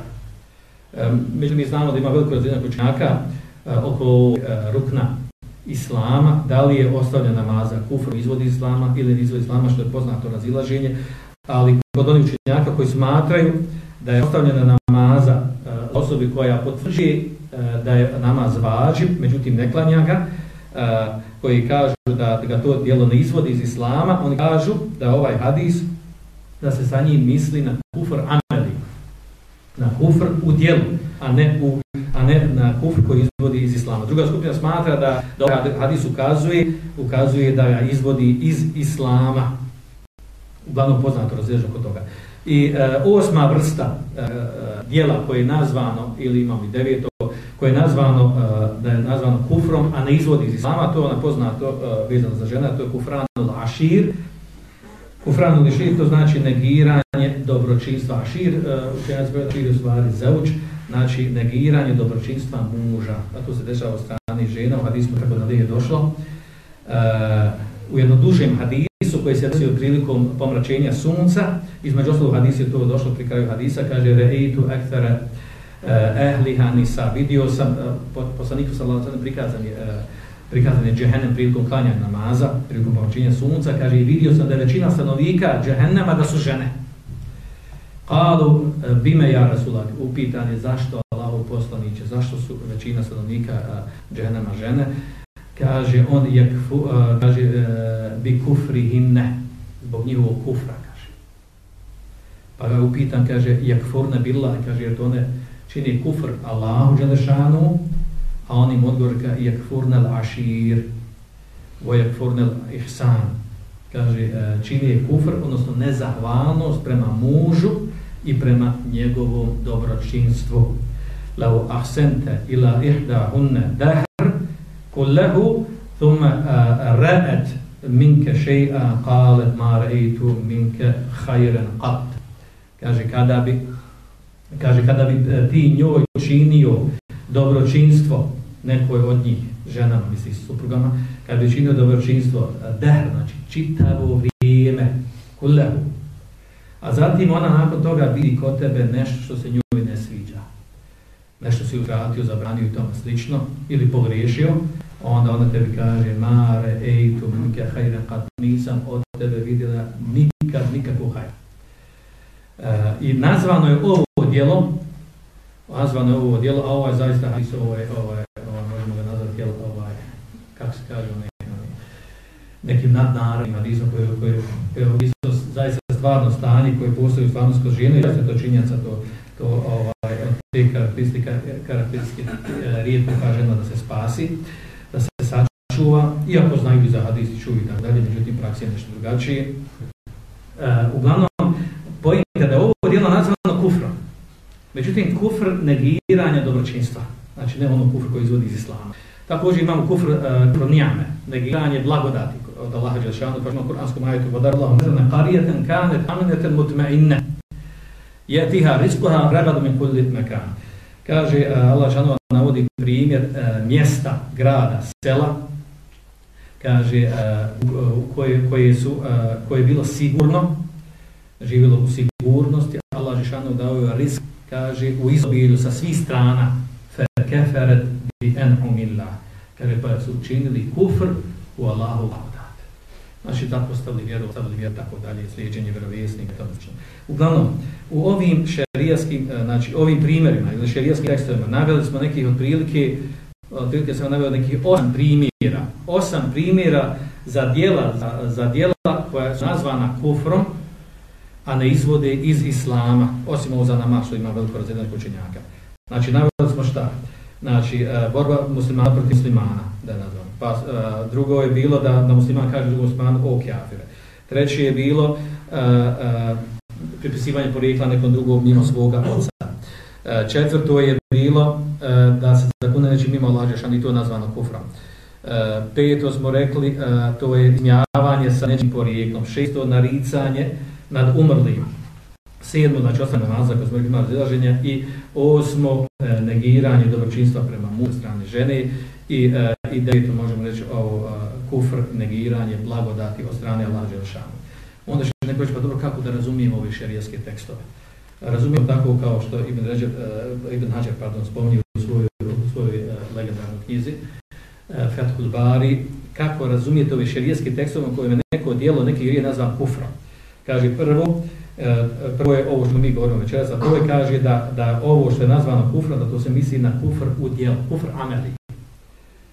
E, među mi znamo da ima veliko razvijedak učenjaka e, oko e, rukna islama, da li je ostavljen namaza kufru izvodi islama ili izvodi islama, što je poznato razilaženje, ali kod onih učenjaka koji smatraju da je ostavljena namaza uh, osobi koja potvrđuje da je namaz vađib, međutim ne klanja ga, koji kažu da, ga to dijelo ne izvodi iz islama, oni kažu da ovaj hadis, da se sa njim misli na kufr na kufr u dijelu, a ne, u, a ne na kufr koji izvodi iz islama. Druga skupina smatra da, da ovaj hadis ukazuje, ukazuje da ga izvodi iz islama, uglavnom poznato razliježno kod toga. I e, osma vrsta e, e, dijela koje je nazvano, ili imamo i deveto, koje je nazvano, e, da je nazvano kufrom, a ne izvodi iz islama, to je ona poznato e, vezano za žena, to je kufran al-ašir. Kufran al-ašir to znači negiranje dobročinstva. Ašir, e, učenjac ašir u stvari zauč, znači negiranje dobročinstva muža. A to se dešava od strani žena, u hadismu tako da je došlo. E, u jednom dužem hadisu, koji se desio prilikom pomračenja sunca, između ostalog hadis je to došlo pri kraju hadisa, kaže Reitu ekthara ehliha nisa, vidio sam, poslaniku sallallahu prikazan je prikazan je džehennem prilikom klanja namaza, prilikom pomračenja sunca, kaže i vidio sam da je većina stanovnika džehennema da su žene. Kalu bime ja Rasulat, upitan je zašto Allahu poslaniće, zašto su većina stanovnika džehennema žene, kaže on je kaže e, bi kufri hinne zbog njihovog kufra kaže. Pa ga upitan kaže yakfurna billah kaže jer to one čini kufr Allahu dželešanu a on im odgovor kaže yakfurna al-ashir. Wa yakfurna al-ihsan. Kaže e, čini je kufr odnosno nezahvalnost prema mužu i prema njegovom dobročinstvu. Lau ahsente ila ihda hunne dahr kullahu thumma ra'at minka shay'a qalat ma ra'aytu minka khayran qat. Kaže kada bi kaže kada bi e, ti njoj činio dobročinstvo nekoj od njih ženama misli suprugama kada bi činio dobročinstvo dehr znači čitavo vrijeme kullahu a zatim ona nakon toga vidi kod tebe nešto što se njoj ne sviđa nešto si ukratio, zabranio i tome slično ili pogriješio onda ona tebi kaže mare, ej, tu minke hajre, kad nisam od tebe vidjela nikad nikakvu hajre. I nazvano je ovo djelo, nazvano je ovo djelo, a ovo je zaista hadis, ovo je, ovo je, je, možemo ga nazvati djelo, ovaj, kako se kaže, ne, nekim nadnarodnim hadisom koji, koji, koji je zaista stvarno stanje koje postoji u stvarnosti kod žene, jeste to činjenica, to, to ovaj, te karakteristike, karakteristike e, rijetko kažemo da se spasi da se sačuva, iako znaju za hadis i čuvi i tako dalje, međutim praksi je nešto drugačije. E, uglavnom, pojim da je ovo djelo nazvano kufrom. Međutim, kufr negiranja dobročinstva. Znači, ne ono kufr koji izvodi iz islama. Također imamo kufr uh, nijame, negiranje blagodati od Allaha Đelšanu, pa imamo kuranskom ajetu, vodar Allahom, ne karijeten kane, amineten mutma'inne, jetiha rizkuha rabadu min kulli mekan. Kaže, uh, Allah Đelšanu navodi primjer uh, mjesta, grada, sela, kaže, uh, koje, koje, su, koje je bilo sigurno, živjelo u sigurnosti, Allah Žešanu dao je risk, kaže, u izobilju sa svih strana, fe keferet bi enhumillah, kaže, pa su učinili kufr u Allahu blagodat. Znači, tako stavili vjeru, stavili vjeru, tako dalje, slijedženje vjerovjesnika, Uglavnom, u ovim šerijaskim, e, znači ovim primjerima ili šerijaskim tekstovima naveli smo nekih otprilike, otprilike sam naveo nekih osam primjera, osam primjera za dijela, za, za dijela koja su nazvana kufrom, a ne izvode iz islama, osim ovo za namaz što ima veliko razredanje učenjaka. Znači, naveli smo šta? Znači, e, borba muslimana protiv muslimana, da je nazvan. Pa e, drugo je bilo da, da musliman kaže drugom muslimanu o kjafire. Treće je bilo pripisivanje porijekla nekom drugom mimo svoga oca. E, četvrto je bilo e, da se zakune neći mimo Allah i to je nazvano kufrom. E, peto smo rekli, to je izmjavanje sa nečim porijeklom. Šesto, naricanje nad umrlim. Sedmo, znači osam namaza smo imali zilaženja i osmo, negiranje dobročinstva prema mu strane žene i, i deveto možemo reći ovo kufr, negiranje, blagodati od strane Allah Želšanu. Onda će neko reći, pa dobro, kako da razumijemo ove šerijaske tekstove? Razumijem tako kao što Ibn, Ređer, uh, Ibn Hađar pardon, spominje u svojoj, svojoj uh, legendarnoj knjizi, Fathul Bari, kako razumijete ove šerijaske tekstove kojima neko dijelo, neki grije nazva kufra. Kaže prvo, uh, prvo je ovo što mi govorimo večeras, a prvo je kaže da, da ovo što je nazvano kufra, da to se misli na kufr u dijelu, kufr ameli.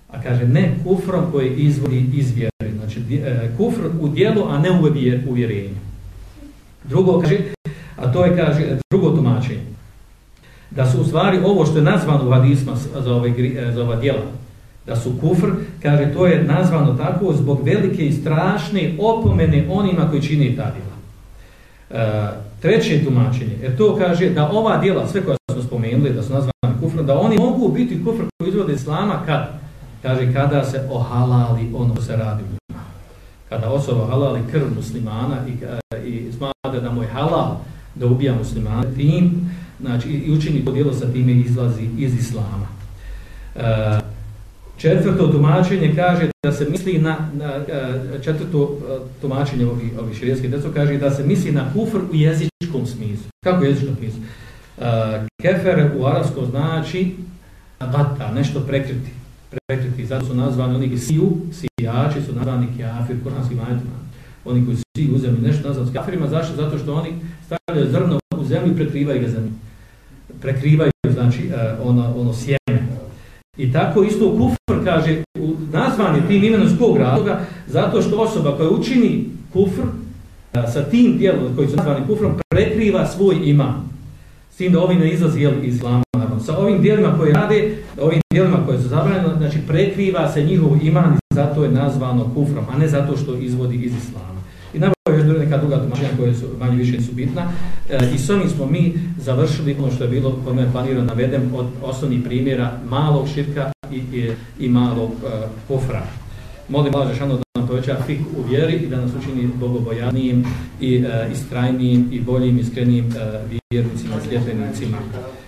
A kaže ne kufrom koji izvodi iz vjere, znači e, kufr u dijelu, a ne u uvjerenju. Drugo kaže, a to je kaže drugo tumačenje, da su u stvari ovo što je nazvano u hadisma za ove, e, za ova dijela, da su kufr, kaže to je nazvano tako zbog velike i strašne opomene onima koji čini ta djela. E, treće tumačenje, jer to kaže da ova djela, sve koje smo spomenuli, da su nazvani kufr, da oni mogu biti kufr koji izvode islama kad? Kaže, kada se ohalali ono što se radi u njima. Kada osoba halali krv muslimana i, i smada da mu je halal da ubija muslimana, znači, i učini to djelo sa time izlazi iz islama. E, Četvrto tumačenje kaže da se misli na, na četvrto tumačenje ovih, ovih širijskih kaže da se misli na kufr u jezičkom smislu. Kako jezičkom smislu? Kefer u arabskom znači gata, nešto prekriti. prekriti. Zato su nazvani oni siju, sijači su nazvani kjafir, koranskim ajetima. Oni koji siju u zemlji, nešto nazvani kjafirima. Zašto? Zato što oni stavljaju zrno u zemlju i prekrivaju ga zemlju. Prekrivaju, znači, ono, ono sjeme. I tako isto kufr kaže, nazvani tim imenom s kog razloga, zato što osoba koja učini kufr, sa tim dijelom koji su nazvani kufrom, prekriva svoj iman. S tim da ovi ne izlazi iz islama. Sa ovim dijelima koje rade, ovim dijelima koje su zabranjene, znači prekriva se njihov iman i zato je nazvano kufrom, a ne zato što izvodi iz islama. I napravo još neka druga tumačenja koje su manje više nisu bitna. E, I s ovim smo mi završili ono što je bilo kod mene planirano navedem od osnovnih primjera malog širka i, i, i malog uh, kufra. Molim Allah Žešanu da poveća fik u vjeri i da nas učini bogobojanijim i uh, istrajnijim i boljim, iskrenijim uh, vjernicima, sljedenicima.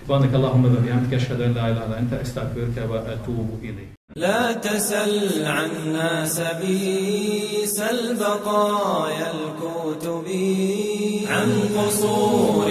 Vanek Allahumma da bihamdike šhadu en la ilaha enta estakvirke wa atubu ili. لا تسل عنا سبيس البقايا الكتب عن قصور